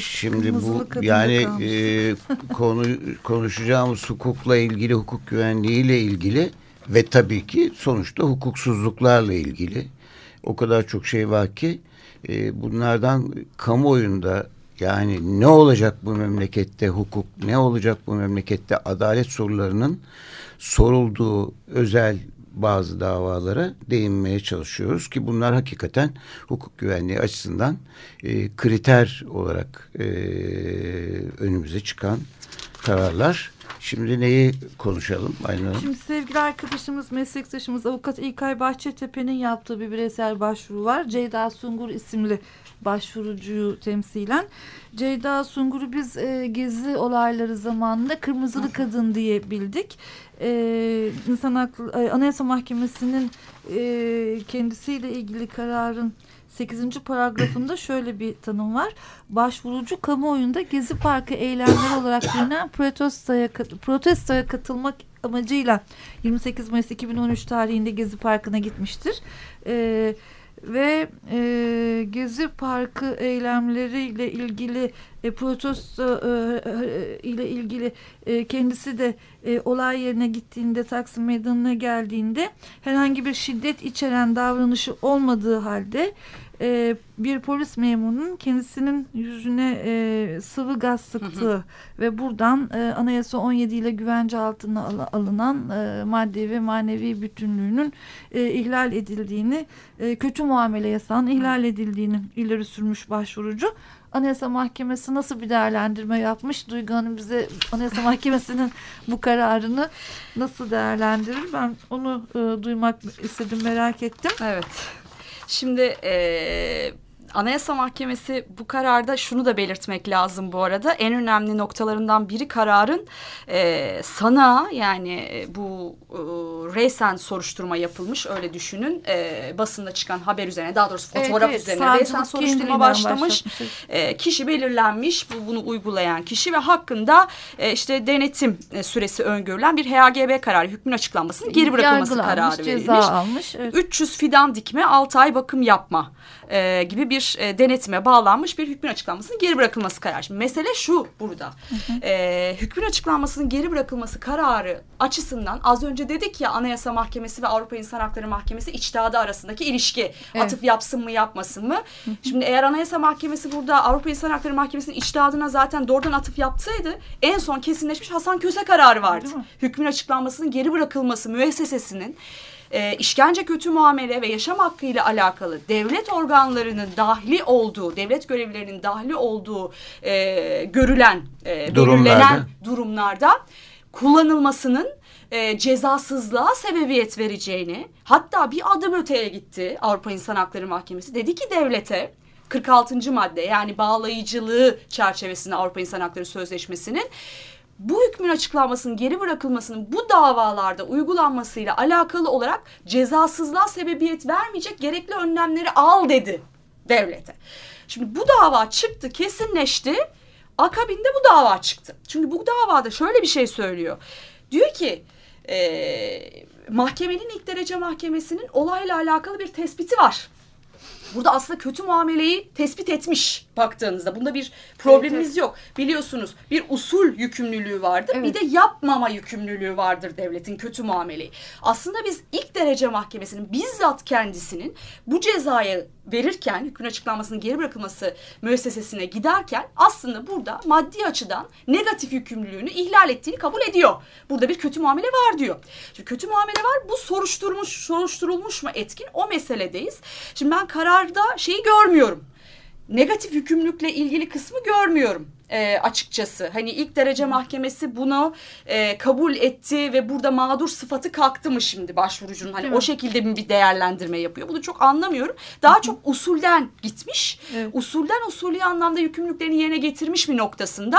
Şimdi bu yani kalmış. e, konu konuşacağımız hukukla ilgili, hukuk güvenliğiyle ilgili ve tabii ki sonuçta hukuksuzluklarla ilgili o kadar çok şey var ki e, bunlardan kamuoyunda yani ne olacak bu memlekette hukuk, ne olacak bu memlekette adalet sorularının sorulduğu özel bazı davalara değinmeye çalışıyoruz ki bunlar hakikaten hukuk güvenliği açısından e, kriter olarak e, önümüze çıkan kararlar. Şimdi neyi konuşalım Aynen Hanım? Şimdi sevgili arkadaşımız, meslektaşımız Avukat İlkay Bahçetepe'nin yaptığı bir bireysel başvuru var. Ceyda Sungur isimli başvurucuyu temsilen. Ceyda Sungur'u biz e, gezi olayları zamanında Kırmızılı Kadın diye bildik. E, İnsan Haklı, e, Anayasa Mahkemesi'nin e, kendisiyle ilgili kararın 8. paragrafında şöyle bir tanım var. Başvurucu kamuoyunda Gezi Parkı eylemleri olarak bilinen protestoya, protestoya katılmak amacıyla 28 Mayıs 2013 tarihinde Gezi Parkı'na gitmiştir. Ee, ve e, Gezi Parkı eylemleriyle ilgili e, protesto e, e, ile ilgili e, kendisi de e, olay yerine gittiğinde Taksim Meydanı'na geldiğinde herhangi bir şiddet içeren davranışı olmadığı halde e, bir polis memurunun kendisinin yüzüne e, sıvı gaz sıktığı ve buradan e, Anayasa 17 ile güvence altına al- alınan e, maddi ve manevi bütünlüğünün e, ihlal edildiğini, e, kötü muamele yasağının ihlal edildiğini ileri sürmüş başvurucu. Anayasa Mahkemesi nasıl bir değerlendirme yapmış? Duygu Hanım bize Anayasa Mahkemesi'nin bu kararını nasıl değerlendirir? Ben onu e, duymak istedim, merak ettim. Evet. Şimdi e, Anayasa Mahkemesi bu kararda şunu da belirtmek lazım bu arada. En önemli noktalarından biri kararın e, sana yani e, bu e, reysen soruşturma yapılmış öyle düşünün. E, basında çıkan haber üzerine daha doğrusu fotoğraf Evet, evet, üzerine savcılık reysen soruşturma başlamış. E, kişi belirlenmiş bu bunu uygulayan kişi ve hakkında e, işte denetim e, süresi öngörülen bir HAGB kararı hükmün açıklanmasının geri bırakılması kararı verilmiş. almış. Evet. 300 fidan dikme 6 ay bakım yapma e, gibi bir e, denetime bağlanmış bir hükmün açıklanmasının geri bırakılması kararı. Şimdi mesele şu burada. E, hükmün açıklanmasının geri bırakılması kararı açısından az önce dedik ya Anayasa Mahkemesi ve Avrupa İnsan Hakları Mahkemesi içtihadı arasındaki ilişki. Evet. Atıf yapsın mı yapmasın mı? Şimdi eğer Anayasa Mahkemesi burada Avrupa İnsan Hakları Mahkemesi'nin içtihadına zaten doğrudan atıf yapsaydı en son kesinleşmiş Hasan Köse kararı vardı. Hükmün açıklanmasının geri bırakılması müessesesinin e, işkence kötü muamele ve yaşam hakkı ile alakalı devlet organlarının dahli olduğu, devlet görevlilerinin dahli olduğu e, görülen, e, Durumlarda. belirlenen durumlarda kullanılmasının e, cezasızlığa sebebiyet vereceğini hatta bir adım öteye gitti Avrupa İnsan Hakları Mahkemesi. Dedi ki devlete 46. madde yani bağlayıcılığı çerçevesinde Avrupa İnsan Hakları Sözleşmesi'nin bu hükmün açıklanmasının geri bırakılmasının bu davalarda uygulanmasıyla alakalı olarak cezasızlığa sebebiyet vermeyecek gerekli önlemleri al dedi devlete. Şimdi bu dava çıktı kesinleşti akabinde bu dava çıktı. Çünkü bu davada şöyle bir şey söylüyor. Diyor ki e, mahkemenin ilk derece mahkemesinin olayla alakalı bir tespiti var. Burada aslında kötü muameleyi tespit etmiş baktığınızda. Bunda bir problemimiz yok. Biliyorsunuz bir usul yükümlülüğü vardır. Bir de yapmama yükümlülüğü vardır devletin kötü muameleyi. Aslında biz ilk derece mahkemesinin bizzat kendisinin bu cezayı verirken hükmün açıklanmasının geri bırakılması müessesesine giderken aslında burada maddi açıdan negatif yükümlülüğünü ihlal ettiğini kabul ediyor. Burada bir kötü muamele var diyor. Şimdi kötü muamele var. Bu soruşturmuş, soruşturulmuş mu etkin? O meseledeyiz. Şimdi ben kararda şeyi görmüyorum. Negatif yükümlülükle ilgili kısmı görmüyorum e, açıkçası. Hani ilk derece mahkemesi bunu e, kabul etti ve burada mağdur sıfatı kalktı mı şimdi başvurucunun? Hani o şekilde mi bir değerlendirme yapıyor? Bunu çok anlamıyorum. Daha çok usulden gitmiş. Evet. Usulden usulü anlamda yükümlülüklerini yerine getirmiş bir noktasında.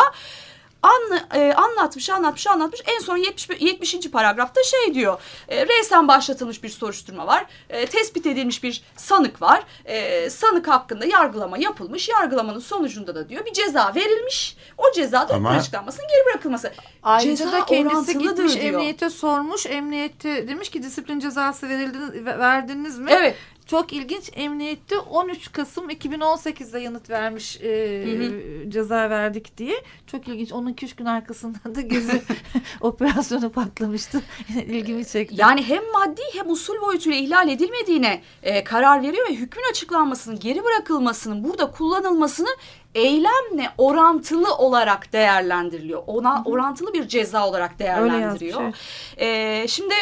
Anla, e, anlatmış, anlatmış, anlatmış. En son 70, 70. paragrafta şey diyor. E, reysen başlatılmış bir soruşturma var. E, tespit edilmiş bir sanık var. E, sanık hakkında yargılama yapılmış. Yargılamanın sonucunda da diyor bir ceza verilmiş. O ceza da Ama- açıklanmasının geri bırakılması. Ayrıca Ceza da kendisi gitmiş diyor. emniyete sormuş. Emniyette demiş ki disiplin cezası verildi, verdiniz mi? Evet. Çok ilginç. Emniyette 13 Kasım 2018'de yanıt vermiş e, ceza verdik diye. Çok ilginç. Onun 2-3 gün arkasından da gezi operasyonu patlamıştı. İlgimi çekti. Yani hem maddi hem usul boyutuyla ihlal edilmediğine e, karar veriyor ve hükmün açıklanmasının geri bırakılmasının burada kullanılmasını eylemle orantılı olarak değerlendiriliyor. Ona orantılı bir ceza olarak değerlendiriyor. yazmış, E, şimdi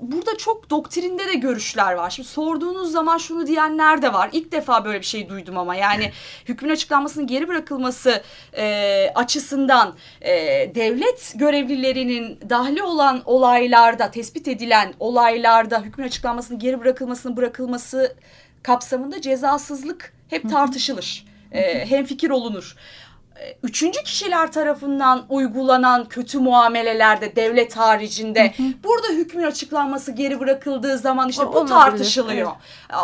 burada çok doktrinde de görüşler var. Şimdi sorduğunuz zaman şunu diyenler de var. İlk defa böyle bir şey duydum ama yani hükmün açıklanmasının geri bırakılması e, açısından e, devlet görevlilerinin dahli olan olaylarda tespit edilen olaylarda hükmün açıklanmasının geri bırakılmasının bırakılması kapsamında cezasızlık hep tartışılır. E, hem fikir olunur. E, Üçüncü kişiler tarafından uygulanan kötü muamelelerde devlet haricinde burada hükmün açıklanması geri bırakıldığı zaman işte O- bu tartışılıyor.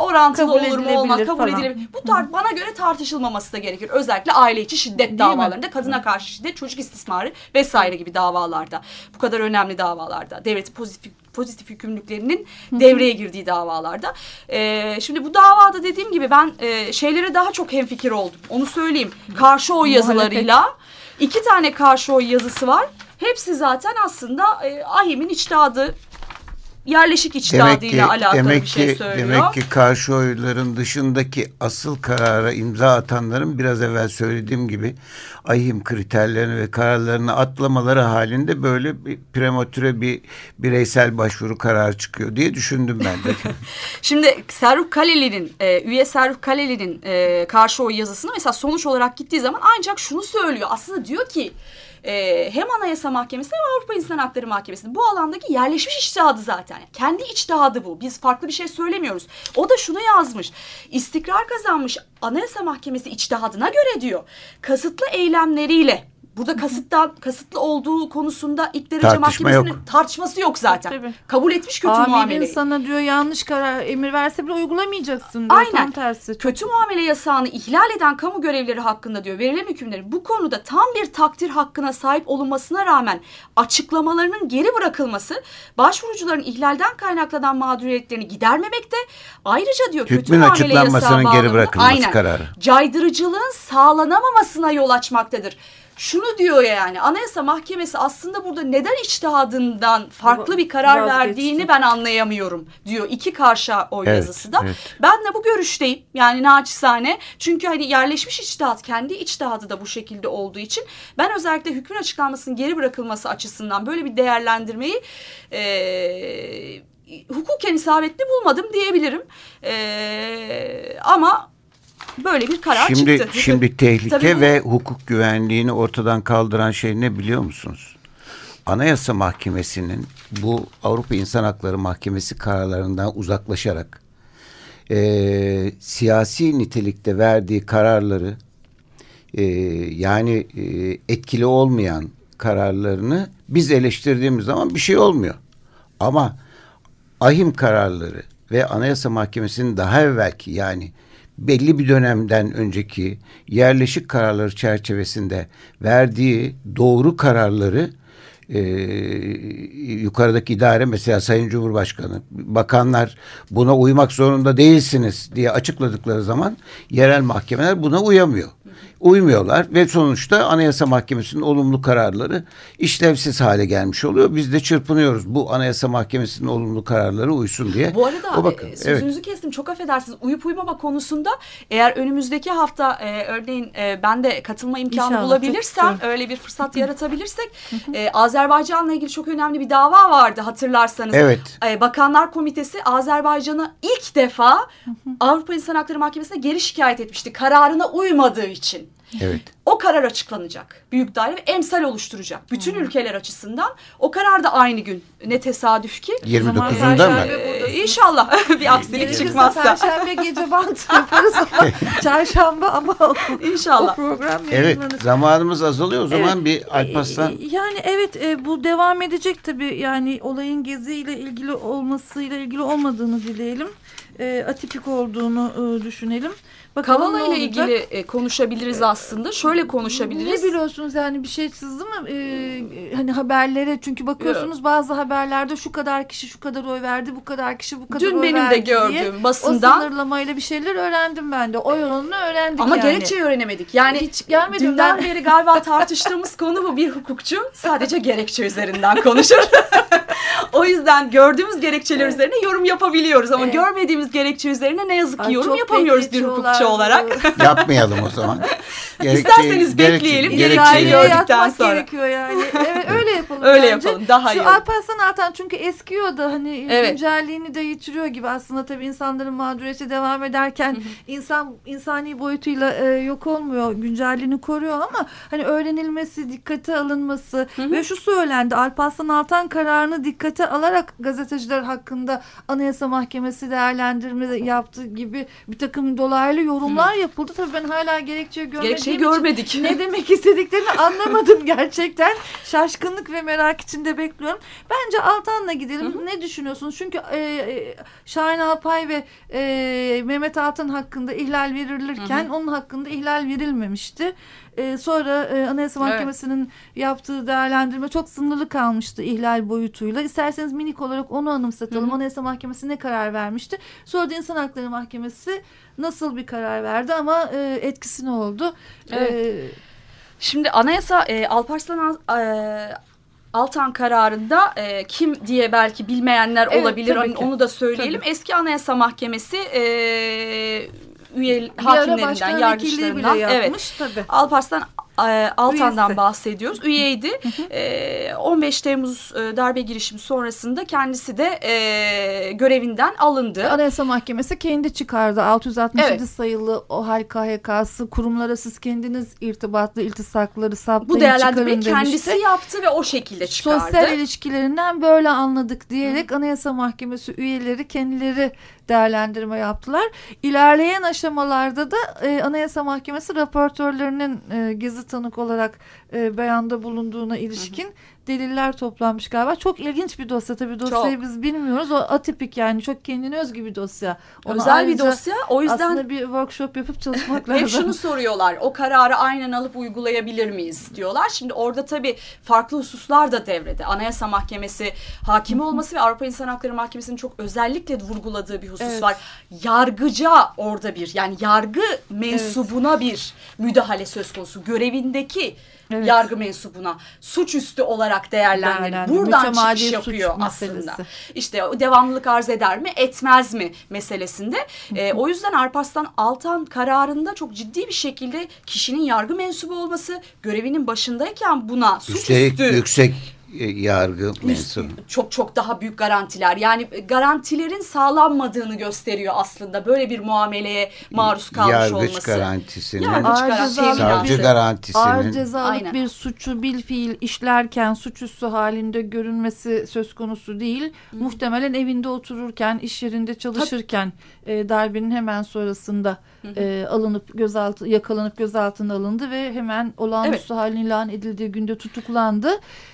Orantılı Kabul olur mu olmaz kabul falan. edilebilir. Bu tar bana göre tartışılmaması da gerekir. Özellikle aile içi şiddet mi? davalarında, kadına karşı şiddet, çocuk istismarı vesaire gibi davalarda. Bu kadar önemli davalarda. Devletin pozitif pozitif yükümlülüklerinin devreye girdiği davalarda. Ee, şimdi bu davada dediğim gibi ben e, şeylere daha çok hemfikir oldum. Onu söyleyeyim. Karşı oy yazılarıyla iki tane karşı oy yazısı var. Hepsi zaten aslında e, AHİM'in içtihadı yerleşik içtihadıyla alakalı demek bir şey ki, söylüyor. demek ki karşı oyların dışındaki asıl karara imza atanların biraz evvel söylediğim gibi ahim kriterlerini ve kararlarını atlamaları halinde böyle bir prematüre bir bireysel başvuru kararı çıkıyor diye düşündüm ben de. Şimdi Serruh Kaleli'nin, e, üye Serruh Kaleli'nin e, karşı oy yazısını mesela sonuç olarak gittiği zaman ancak şunu söylüyor. Aslında diyor ki e, hem Anayasa Mahkemesi hem Avrupa İnsan Hakları Mahkemesi bu alandaki yerleşmiş içtihadı zaten. Kendi içtihadı bu. Biz farklı bir şey söylemiyoruz. O da şunu yazmış. İstikrar kazanmış Anayasa Mahkemesi içtihadına göre diyor. Kasıtlı eylemleriyle Burada kasıttan kasıtlı olduğu konusunda ilk derece Tartışma mahkemesinin yok. tartışması yok zaten. Tabii. Kabul etmiş kötü Amirin muameleyi. sana diyor yanlış karar emir verse bile uygulamayacaksın diyor. Aynen. Tam tersi. Kötü muamele yasağını ihlal eden kamu görevleri hakkında diyor verilen hükümlerin bu konuda tam bir takdir hakkına sahip olunmasına rağmen açıklamalarının geri bırakılması başvurucuların ihlalden kaynaklanan mağduriyetlerini gidermemekte. Ayrıca diyor kötü Hükmün muamele açıklanmasının yasağı geri bırakılması Aynen, kararı. Caydırıcılığın sağlanamamasına yol açmaktadır. Şunu diyor yani Anayasa Mahkemesi aslında burada neden içtihadından farklı bir karar Vazgeçti. verdiğini ben anlayamıyorum diyor iki karşı oy Evet, yazısı da. evet. Ben de bu görüşteyim. Yani naçizane. Çünkü hani yerleşmiş içtihat kendi içtihadı da bu şekilde olduğu için ben özellikle hükmün açıklanmasının geri bırakılması açısından böyle bir değerlendirmeyi eee hukuken isabetli bulmadım diyebilirim. Eee, ama böyle bir karar Şimdi çıktı. şimdi tehlike Tabii bu- ve hukuk güvenliğini ortadan kaldıran şey ne biliyor musunuz? Anayasa Mahkemesi'nin bu Avrupa İnsan Hakları Mahkemesi kararlarından uzaklaşarak eee, siyasi nitelikte verdiği kararları eee, yani eee, etkili olmayan kararlarını biz eleştirdiğimiz zaman bir şey olmuyor. Ama ahim kararları ve Anayasa Mahkemesi'nin daha evvelki yani belli bir dönemden önceki yerleşik kararları çerçevesinde verdiği doğru kararları e, yukarıdaki idare mesela Sayın Cumhurbaşkanı bakanlar buna uymak zorunda değilsiniz diye açıkladıkları zaman yerel mahkemeler buna uyamıyor. Uymuyorlar ve sonuçta Anayasa Mahkemesi'nin olumlu kararları işlevsiz hale gelmiş oluyor. Biz de çırpınıyoruz bu Anayasa Mahkemesi'nin olumlu kararları uysun diye. Bu arada O bakın, e, sözünüzü kestim çok affedersiniz. Uyup uyumama konusunda eğer önümüzdeki hafta e, örneğin e, ben de katılma imkanı İnşallah, bulabilirsem öyle bir fırsat yaratabilirsek e, Azerbaycan'la ilgili çok önemli bir dava vardı hatırlarsanız. Evet. E, Bakanlar Komitesi Azerbaycan'a ilk defa Avrupa İnsan Hakları Mahkemesi'ne geri şikayet etmişti kararına uymadığı için. Evet. O karar açıklanacak. Büyük daire ve emsal oluşturacak. Bütün ülkeler açısından. O karar da aynı gün. Ne tesadüf ki. 29'unda mı? Ee, inşallah bir aksilik çıkmazsa. Perşembe gece bant yaparız ama çarşamba ama o, İnşallah. o program Evet yayınlanır. zamanımız azalıyor o zaman Evet. bir Alparslan Ee, Yani evet e, bu devam edecek tabii yani olayın geziyle ilgili olmasıyla ilgili olmadığını dileyelim. E, atipik olduğunu e, düşünelim. Bakalım Kavala ile ilgili e, konuşabiliriz aslında. Şöyle konuşabiliriz. Ne biliyorsunuz yani bir şey sızdı mı? Ee, hani haberlere çünkü bakıyorsunuz bazı haberlerde şu kadar kişi şu kadar oy verdi, bu kadar kişi bu kadar Dün oy benim de verdi diye. gördüğüm basından- O sınırlamayla bir şeyler öğrendim ben de. Oy oranını öğrendik Ama yani. gerekçeyi öğrenemedik. Yani Hiç gelmedim dünden ben. beri galiba tartıştığımız konu bu. Bir hukukçu sadece gerekçe üzerinden konuşur. o yüzden gördüğümüz gerekçeler üzerine yorum yapabiliyoruz. Ama Evet. görmediğimiz gerekçe üzerine ne yazık ki Ay, yorum yapamıyoruz bir hukukçu olarak. yapmayalım o zaman. Gerekçeyi- İsterseniz gerekçe- bekleyelim, gerekçeyi- gördükten yatmak sonra. gerekiyor yani. Evet öyle yapalım Öyle bence. yapalım, daha iyi Şu. Alparslan Altan çünkü eskiyor da hani Evet. güncelliğini de yitiriyor gibi aslında tabii insanların mağduriyeti devam ederken insan insani boyutuyla e, yok olmuyor. Güncelliğini koruyor ama hani öğrenilmesi, dikkate alınması ve şu söylendi Alparslan Altan kararını dikkate alarak gazeteciler hakkında Anayasa Mahkemesi değerlendirme yaptığı gibi bir takım dolaylı yorumlar yapıldı. Tabii ben hala gerekçeyi görmediğim Gerekçeyi görmedik. ne demek istediklerini anlamadım gerçekten. Şaşkınlık ve merak içinde bekliyorum. Bence Altan'la gidelim. Ne düşünüyorsunuz? Çünkü e, e, Şahin Alpay ve e, Mehmet Altan hakkında ihlal verilirken onun hakkında ihlal verilmemişti. E, sonra e, Anayasa Evet. Mahkemesi'nin yaptığı değerlendirme çok sınırlı kalmıştı ihlal boyutuyla. İsterseniz minik olarak onu anımsatalım. Anayasa Mahkemesi ne karar vermişti? Sonra da İnsan Hakları Mahkemesi nasıl bir karar verdi ama e, etkisi ne oldu? Evet. E, Şimdi anayasa e, Alparslan Al- e, Altan kararında e, kim diye belki bilmeyenler Evet, olabilir. Hani onu da söyleyelim. Tabii. Eski Anayasa Mahkemesi e, üye hakimlerinden, yargıçlarından bile evet. yapmış tabii. Alparslan e, Altan'dan Üyesi. bahsediyoruz. Üyeydi. E, 15 Temmuz e, darbe girişimi sonrasında kendisi de e, görevinden alındı. Anayasa Mahkemesi kendi çıkardı. 667 Evet. sayılı o hal KHK'sı kurumlara siz kendiniz irtibatlı iltisakları saptayın Bu değerlendirmeyi kendisi yaptı ve o şekilde çıkardı. Sosyal ilişkilerinden böyle anladık diyerek Anayasa Mahkemesi üyeleri kendileri değerlendirme yaptılar. İlerleyen aşamalarda da e, Anayasa Mahkemesi raportörlerinin e, gizli tanık olarak e, beyanda bulunduğuna ilişkin deliller toplanmış galiba. Çok ilginç bir dosya tabii dosyayı Çok. biz bilmiyoruz. O atipik yani çok kendine özgü bir dosya. Ona Özel bir dosya. O yüzden Aslında bir workshop yapıp çalışmak lazım. Hep şunu soruyorlar. O kararı aynen alıp uygulayabilir miyiz diyorlar. Şimdi orada tabii farklı hususlar da devrede. Anayasa Mahkemesi hakimi olması ve Avrupa İnsan Hakları Mahkemesi'nin çok özellikle vurguladığı bir husus Evet. var. Yargıca orada bir yani yargı mensubuna bir müdahale söz konusu. Görevindeki Evet. yargı mensubuna suçüstü olarak değerlendirir. Buradan Mütemadi çıkış suç yapıyor meselesi. aslında. İşte o devamlılık arz eder mi etmez mi meselesinde. Ee, o yüzden Arpaslan Altan kararında çok ciddi bir şekilde kişinin yargı mensubu olması görevinin başındayken buna Üstelik suçüstü yüksek e, yargı mensubu. çok çok daha büyük garantiler yani garantilerin sağlanmadığını gösteriyor aslında böyle bir muameleye maruz kalmış Yargıç olması. garantisinin, Yargıç Ağır garanti- cezalı savcı bir- garantisinin. Ağır cezalık Aynen. bir suçu bil fiil işlerken suçüstü halinde görünmesi söz konusu değil. Muhtemelen evinde otururken, iş yerinde çalışırken e, darbenin hemen sonrasında e, alınıp gözaltı yakalanıp gözaltına alındı ve hemen olağanüstü halin ilan edildiği günde tutuklandı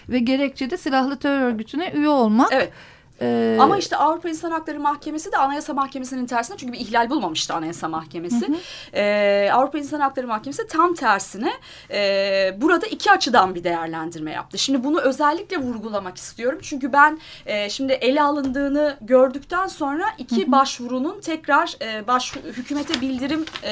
ve gerekçe de silahlı terör örgütüne üye olmak. Evet. E, Ama işte Avrupa İnsan Hakları Mahkemesi de Anayasa Mahkemesi'nin tersine çünkü bir ihlal bulmamıştı Anayasa Mahkemesi. Ee, Avrupa İnsan Hakları Mahkemesi tam tersine e, burada iki açıdan bir değerlendirme yaptı. Şimdi bunu özellikle vurgulamak istiyorum. Çünkü ben e, şimdi ele alındığını gördükten sonra iki başvurunun tekrar e, baş hükümete bildirim e,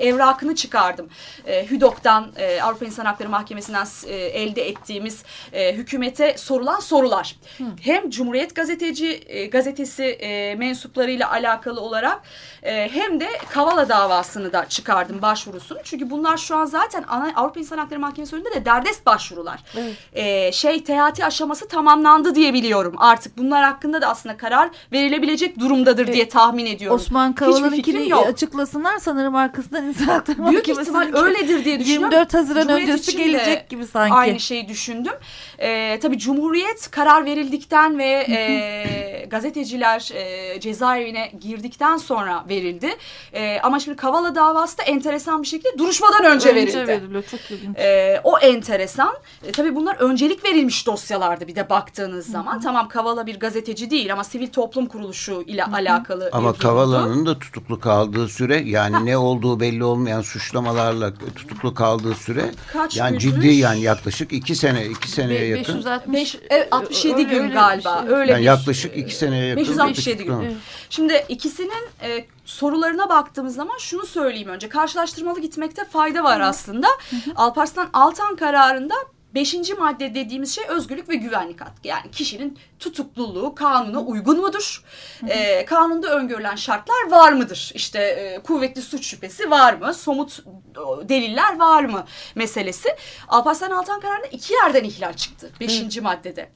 evrakını çıkardım. E, HÜDOK'tan e, Avrupa İnsan Hakları Mahkemesi'nden e, elde ettiğimiz e, hükümete sorulan sorular. Hem Cumhuriyet Gazeteci e, gazetesi e, mensuplarıyla alakalı olarak e, hem de Kavala davasını da çıkardım başvurusunu. Çünkü bunlar şu an zaten ana, Avrupa İnsan Hakları Mahkemesi önünde de derdest başvurular. Evet. E, şey THT aşaması tamamlandı diye biliyorum. Artık bunlar hakkında da aslında karar verilebilecek durumdadır diye tahmin ediyorum. Osman Kavala'nınkini açıklasınlar sanırım arkasından İnsan Hakları Büyük ihtimal öyledir diye düşünüyorum. 24 Haziran Cumhuriyet öncesi gelecek gibi sanki. Aynı şeyi düşündüm. Ee, tabii Cumhuriyet karar verildikten ve e, gazeteciler e, cezaevine girdikten sonra verildi. E, ama şimdi Kavala davası da enteresan bir şekilde duruşmadan önce, verildi. veriliyor. Çok ilginç. Ee, o enteresan. E, tabii bunlar öncelik verilmiş dosyalardı bir de baktığınız zaman. Tamam Kavala bir gazeteci değil ama sivil toplum kuruluşu ile alakalı. Ama bir durumdu. Kavala'nın da tutuklu kaldığı süre yani ne olduğu belli olmayan suçlamalarla tutuklu kaldığı süre Kaç yani ciddi yani yaklaşık iki sene iki seneye Be- yakın. 560 Beş- evet, 67 öyle- gün galiba. Öyle Yani bir yaklaşık iki seneye yakın. 567 gün. Evet. Şimdi ikisinin e, sorularına baktığımız zaman şunu söyleyeyim önce. Karşılaştırmalı gitmekte fayda var aslında. Alparslan Altan kararında Beşinci madde dediğimiz şey özgürlük ve güvenlik hakkı. Yani kişinin tutukluluğu kanuna uygun mudur? Ee, kanunda öngörülen şartlar var mıdır? İşte e, kuvvetli suç şüphesi var mı? Somut e, deliller var mı? Meselesi. Alparslan Altan kararında iki yerden ihlal çıktı. Beşinci maddede.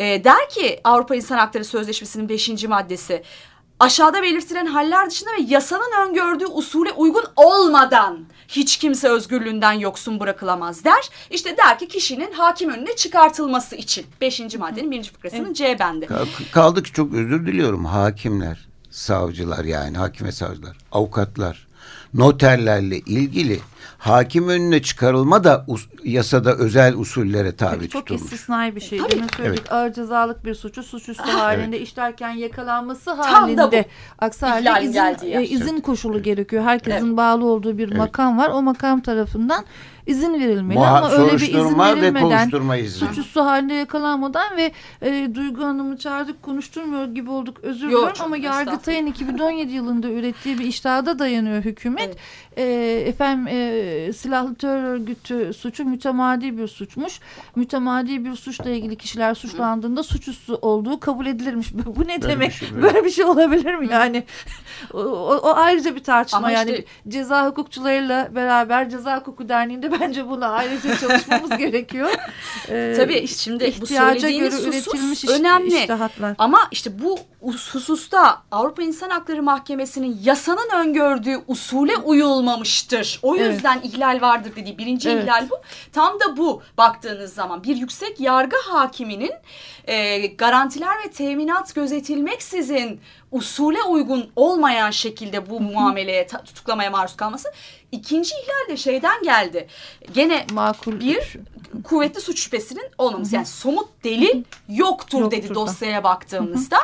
Ee, der ki Avrupa İnsan Hakları Sözleşmesi'nin beşinci maddesi aşağıda belirtilen haller dışında ve yasanın öngördüğü usule uygun olmadan hiç kimse özgürlüğünden yoksun bırakılamaz der. İşte der ki kişinin hakim önüne çıkartılması için. Beşinci maddenin birinci fıkrasının C bendi. Kal- Kaldı ki çok özür diliyorum hakimler, savcılar yani hakim ve savcılar, avukatlar, noterlerle ilgili hakim önüne çıkarılma da us- yasada özel usullere tabi çok tutulmuş. istisnai bir şey. Tabii. Demin söyledik ağır cezalık bir suçu suçüstü halinde işlerken yakalanması da halinde. Aksi halde izin, e, izin koşulu gerekiyor. Herkesin bağlı olduğu bir makam var. O makam tarafından izin verilmeli Muha- ama öyle bir izin verilmeden izni. suçüstü halinde yakalanmadan ve e, Duygu Hanım'ı çağırdık konuşturmuyor gibi olduk özür çok ama. Yargıtay'ın 2017 yılında ürettiği bir iştahda dayanıyor hükümet. Evet. E, efendim e, silahlı terör örgütü suçu mütemadi bir suçmuş. Mütemadi bir suçla ilgili kişiler suçlandığında suçüstü olduğu kabul edilirmiş. Bu ne demek? bir şey, böyle. böyle bir şey olabilir mi yani? o, o, ayrıca bir tartışma Ama yani işte- ceza hukukçularıyla beraber Ceza Hukuku Derneği'nde bence buna ayrıca çalışmamız gerekiyor. Ee, Tabii şimdi bu söylediğiniz göre husus önemli. iştahatlar. Ama işte bu us- hususta Avrupa İnsan Hakları Mahkemesi'nin yasanın öngördüğü usule uyulmamıştır. O Evet. yüzden ihlal vardır dediği birinci Evet. ihlal bu. Tam da bu baktığınız zaman bir yüksek yargı hakiminin e, garantiler ve teminat gözetilmeksizin usule uygun olmayan şekilde bu muameleye tutuklamaya maruz kalması. İkinci ihlal de şeyden geldi. Gene makul bir kuvvetli suç şüphesinin olmaması. Yani somut delil yoktur, Yoktur dedi da. dosyaya baktığımızda.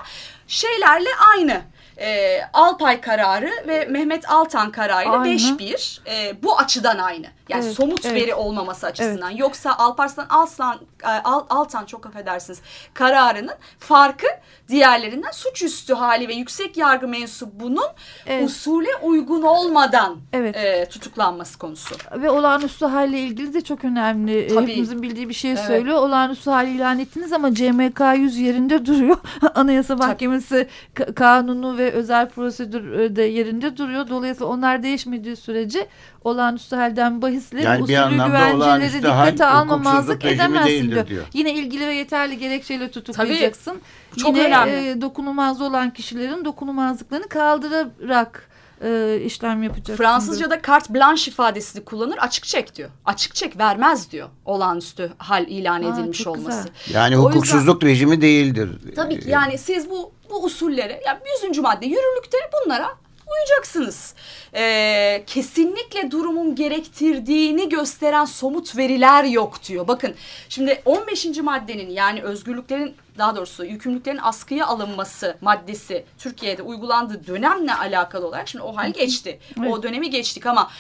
Şeylerle aynı. Ee, Alpay kararı ve Mehmet Altan kararıyla Aynı. 5-1 e, bu açıdan aynı. Yani Evet, somut evet. veri olmaması açısından. Yoksa Alparslan Alsan, e, Al- Altan çok affedersiniz kararının farkı diğerlerinden suçüstü hali ve yüksek yargı mensubunun Evet. usule uygun olmadan Evet. e, tutuklanması konusu. ve olağanüstü halle ilgili de çok önemli. Tabii. Hepimizin bildiği bir şey Evet. söylüyor. Olağanüstü hal ilan ettiniz ama CMK 100 yerinde duruyor. Anayasa Mahkemesi ka- kanunu ve özel prosedür e, de yerinde duruyor. Dolayısıyla onlar değişmediği sürece olağanüstü halden bahisle Yani usulü güvenceleri dikkate almamazlık hukuksuzluk edemezsin diyor. diyor. Yine ilgili ve yeterli gerekçeyle tutuklayacaksın. Bu çok Yine önemli. e, dokunulmaz olan kişilerin dokunulmazlıklarını kaldırarak e, işlem yapacaksın. Fransızca'da carte blanche ifadesini kullanır. Açık çek diyor. Açık çek vermez diyor. Olağanüstü hal ilan Aa, edilmiş olması. güzel. Yani O yüzden- hukuksuzluk rejimi değildir. Tabii ki yani siz bu bu usullere yani 100. madde yürürlükte bunlara uyacaksınız. Ee, kesinlikle durumun gerektirdiğini gösteren somut veriler yok diyor. Bakın şimdi 15. maddenin yani özgürlüklerin daha doğrusu yükümlülüklerin askıya alınması maddesi Türkiye'de uygulandığı dönemle alakalı olarak şimdi o hal geçti. O dönemi geçtik ama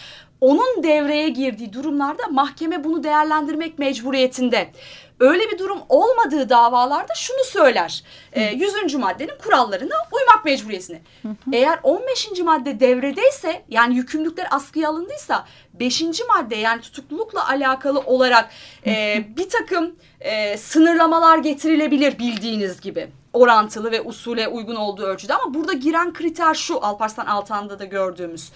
onun devreye girdiği durumlarda mahkeme bunu değerlendirmek mecburiyetinde. Öyle bir durum olmadığı davalarda şunu söyler. E, 100. maddenin kurallarına uymak mecburiyetine. Eğer 15. madde devredeyse yani yükümlülükler askıya alındıysa 5. madde yani tutuklulukla alakalı olarak e, bir takım e, sınırlamalar getirilebilir bildiğiniz gibi orantılı ve usule uygun olduğu ölçüde ama burada giren kriter şu Alparslan Altan'da da gördüğümüz.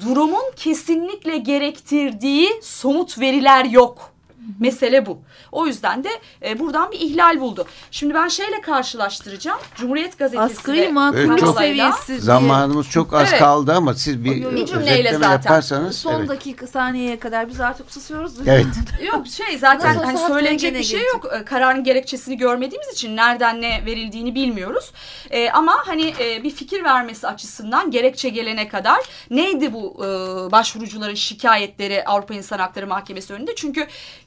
Durumun kesinlikle gerektirdiği somut veriler yok. Mesele bu. O yüzden de e, buradan bir ihlal buldu. Şimdi ben şeyle karşılaştıracağım. Cumhuriyet Gazetesi Asgari ve makullük Evet, seviyesi. Zamanımız çok az Evet. kaldı ama siz bir, Bir cümleyle zaten. yaparsanız. Son evet. dakika saniyeye kadar biz artık susuyoruz. Evet. Yok şey zaten Nasıl hani söylenecek bir şey gelecek. yok. E, Kararın gerekçesini görmediğimiz için nereden ne verildiğini bilmiyoruz. E, ama hani e, bir fikir vermesi açısından gerekçe gelene kadar neydi bu e, başvurucuların şikayetleri Avrupa İnsan Hakları Mahkemesi önünde? Çünkü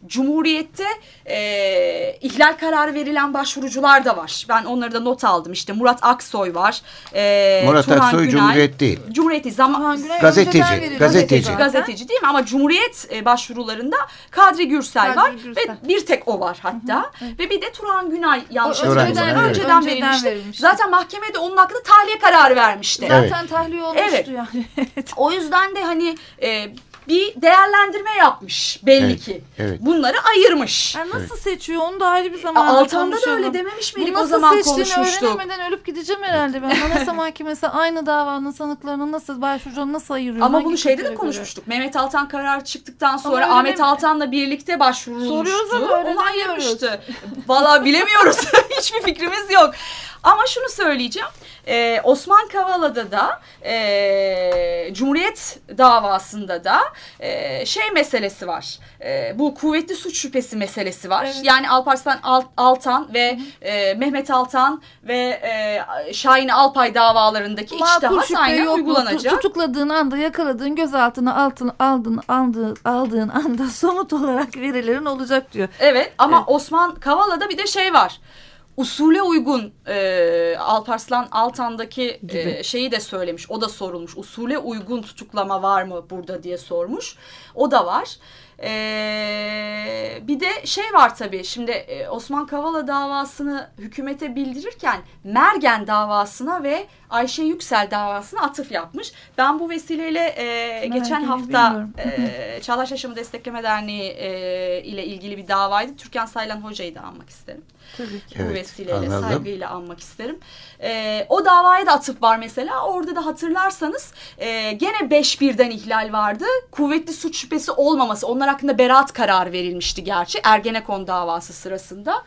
Cumhuriyet'te e, ihlal kararı verilen başvurucular da var. Ben onları da not aldım. İşte Murat Aksoy var. E, Murat Turhan Aksoy Günay. Cumhuriyet değil. Cumhuriyet değil. Zaman, Günay Gazeteci, önceden gazeteci. gazeteci değil mi? Ama Cumhuriyet e, başvurularında Kadri Gürsel Kadri var Gürsel. ve bir tek o var hatta. Ve bir de Turhan Günay yanlış hatırlamıyorsam Günay, evet. önceden, Önceden verilmişti. verilmişti. Zaten mahkeme de onun hakkında tahliye kararı vermişti. Evet. Zaten tahliye olmuştu Evet. yani. O yüzden de hani e, bir değerlendirme yapmış belli Evet, ki. evet. Bunları ayırmış. Yani nasıl seçiyor onu da ayrı bir zamanda Altan'da da öyle dememiş miydik o nasıl zaman seçtiğini konuşmuştuk. öğrenemeden ölüp gideceğim herhalde ben. Anayasa Mahkemesi aynı davanın sanıklarını nasıl başvurucularını nasıl ayırıyor? Ama bunu şeyde de göre? konuşmuştuk. Mehmet Altan kararı çıktıktan sonra öyle Ahmet mi? Altan'la birlikte başvurulmuştu. Soruyoruz ama Onu öğrenemiyoruz. ayırmıştı. Valla bilemiyoruz. Hiçbir fikrimiz yok. Ama şunu söyleyeceğim. Ee, Osman Kavala'da da e, Cumhuriyet davasında da e, şey meselesi var. E, bu kuvvetli suç şüphesi meselesi var. Yani Alparslan Al- Altan ve e, Mehmet Altan ve e, Şahin Alpay davalarındaki şüphe aynen yok. uygulanacak. Tutukladığın anda yakaladığın gözaltına altın aldın aldığın, aldığın anda somut olarak verilerin olacak diyor. Evet ama Osman Kavala'da bir de şey var. Usule uygun e, Alparslan Altan'daki e, şeyi de söylemiş. O da sorulmuş. Usule uygun tutuklama var mı burada diye sormuş. O da var. Ee, bir de şey var tabii şimdi e, Osman Kavala davasını hükümete bildirirken Mergen davasına ve Ayşe Yüksel davasına atıf yapmış. Ben bu vesileyle e, geçen hafta e, Çağdaş Yaşamı Destekleme Derneği e, ile ilgili bir davaydı. Türkan Saylan Hoca'yı da anmak isterim. Tabii ki. Bu Evet, vesileyle anladım. saygıyla anmak isterim. Ee, o davaya da atıf var mesela. Orada da hatırlarsanız e, gene 5-1'den ihlal vardı. Kuvvetli suç şüphesi olmaması. Onlar hakkında beraat kararı verilmişti gerçi. Ergenekon davası sırasında.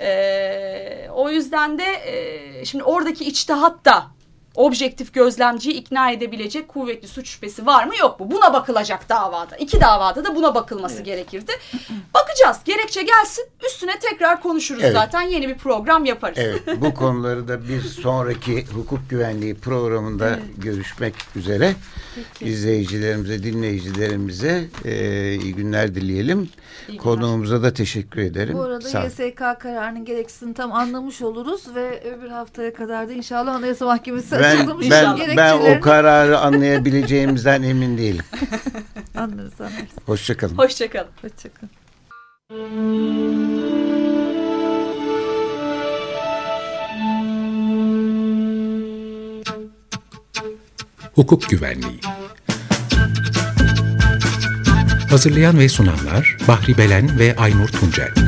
Ee, o yüzden de e, şimdi oradaki içtihat da objektif gözlemciyi ikna edebilecek kuvvetli suç şüphesi var mı yok mu? Buna bakılacak davada. İki davada da buna bakılması gerekirdi. Bakacağız. Gerekçe gelsin. Üstüne tekrar konuşuruz Evet. zaten. Yeni bir program yaparız. Evet, bu konuları da bir sonraki hukuk güvenliği programında görüşmek üzere. İzleyicilerimize, dinleyicilerimize e, iyi günler dileyelim. İyi günler. Konuğumuza da teşekkür ederim. Bu arada Sağ- YSK kararının gerekçesini tam anlamış oluruz ve öbür haftaya kadar da inşallah Anayasa Mahkemesi ben, açıklamış ben, ben o kararı anlayabileceğimizden emin değilim. anlarız anlarız. Hoşçakalın. Hoşçakalın. Hoşçakalın. Hukuk Güvenliği Hazırlayan ve sunanlar Bahri Belen ve Aynur Tuncel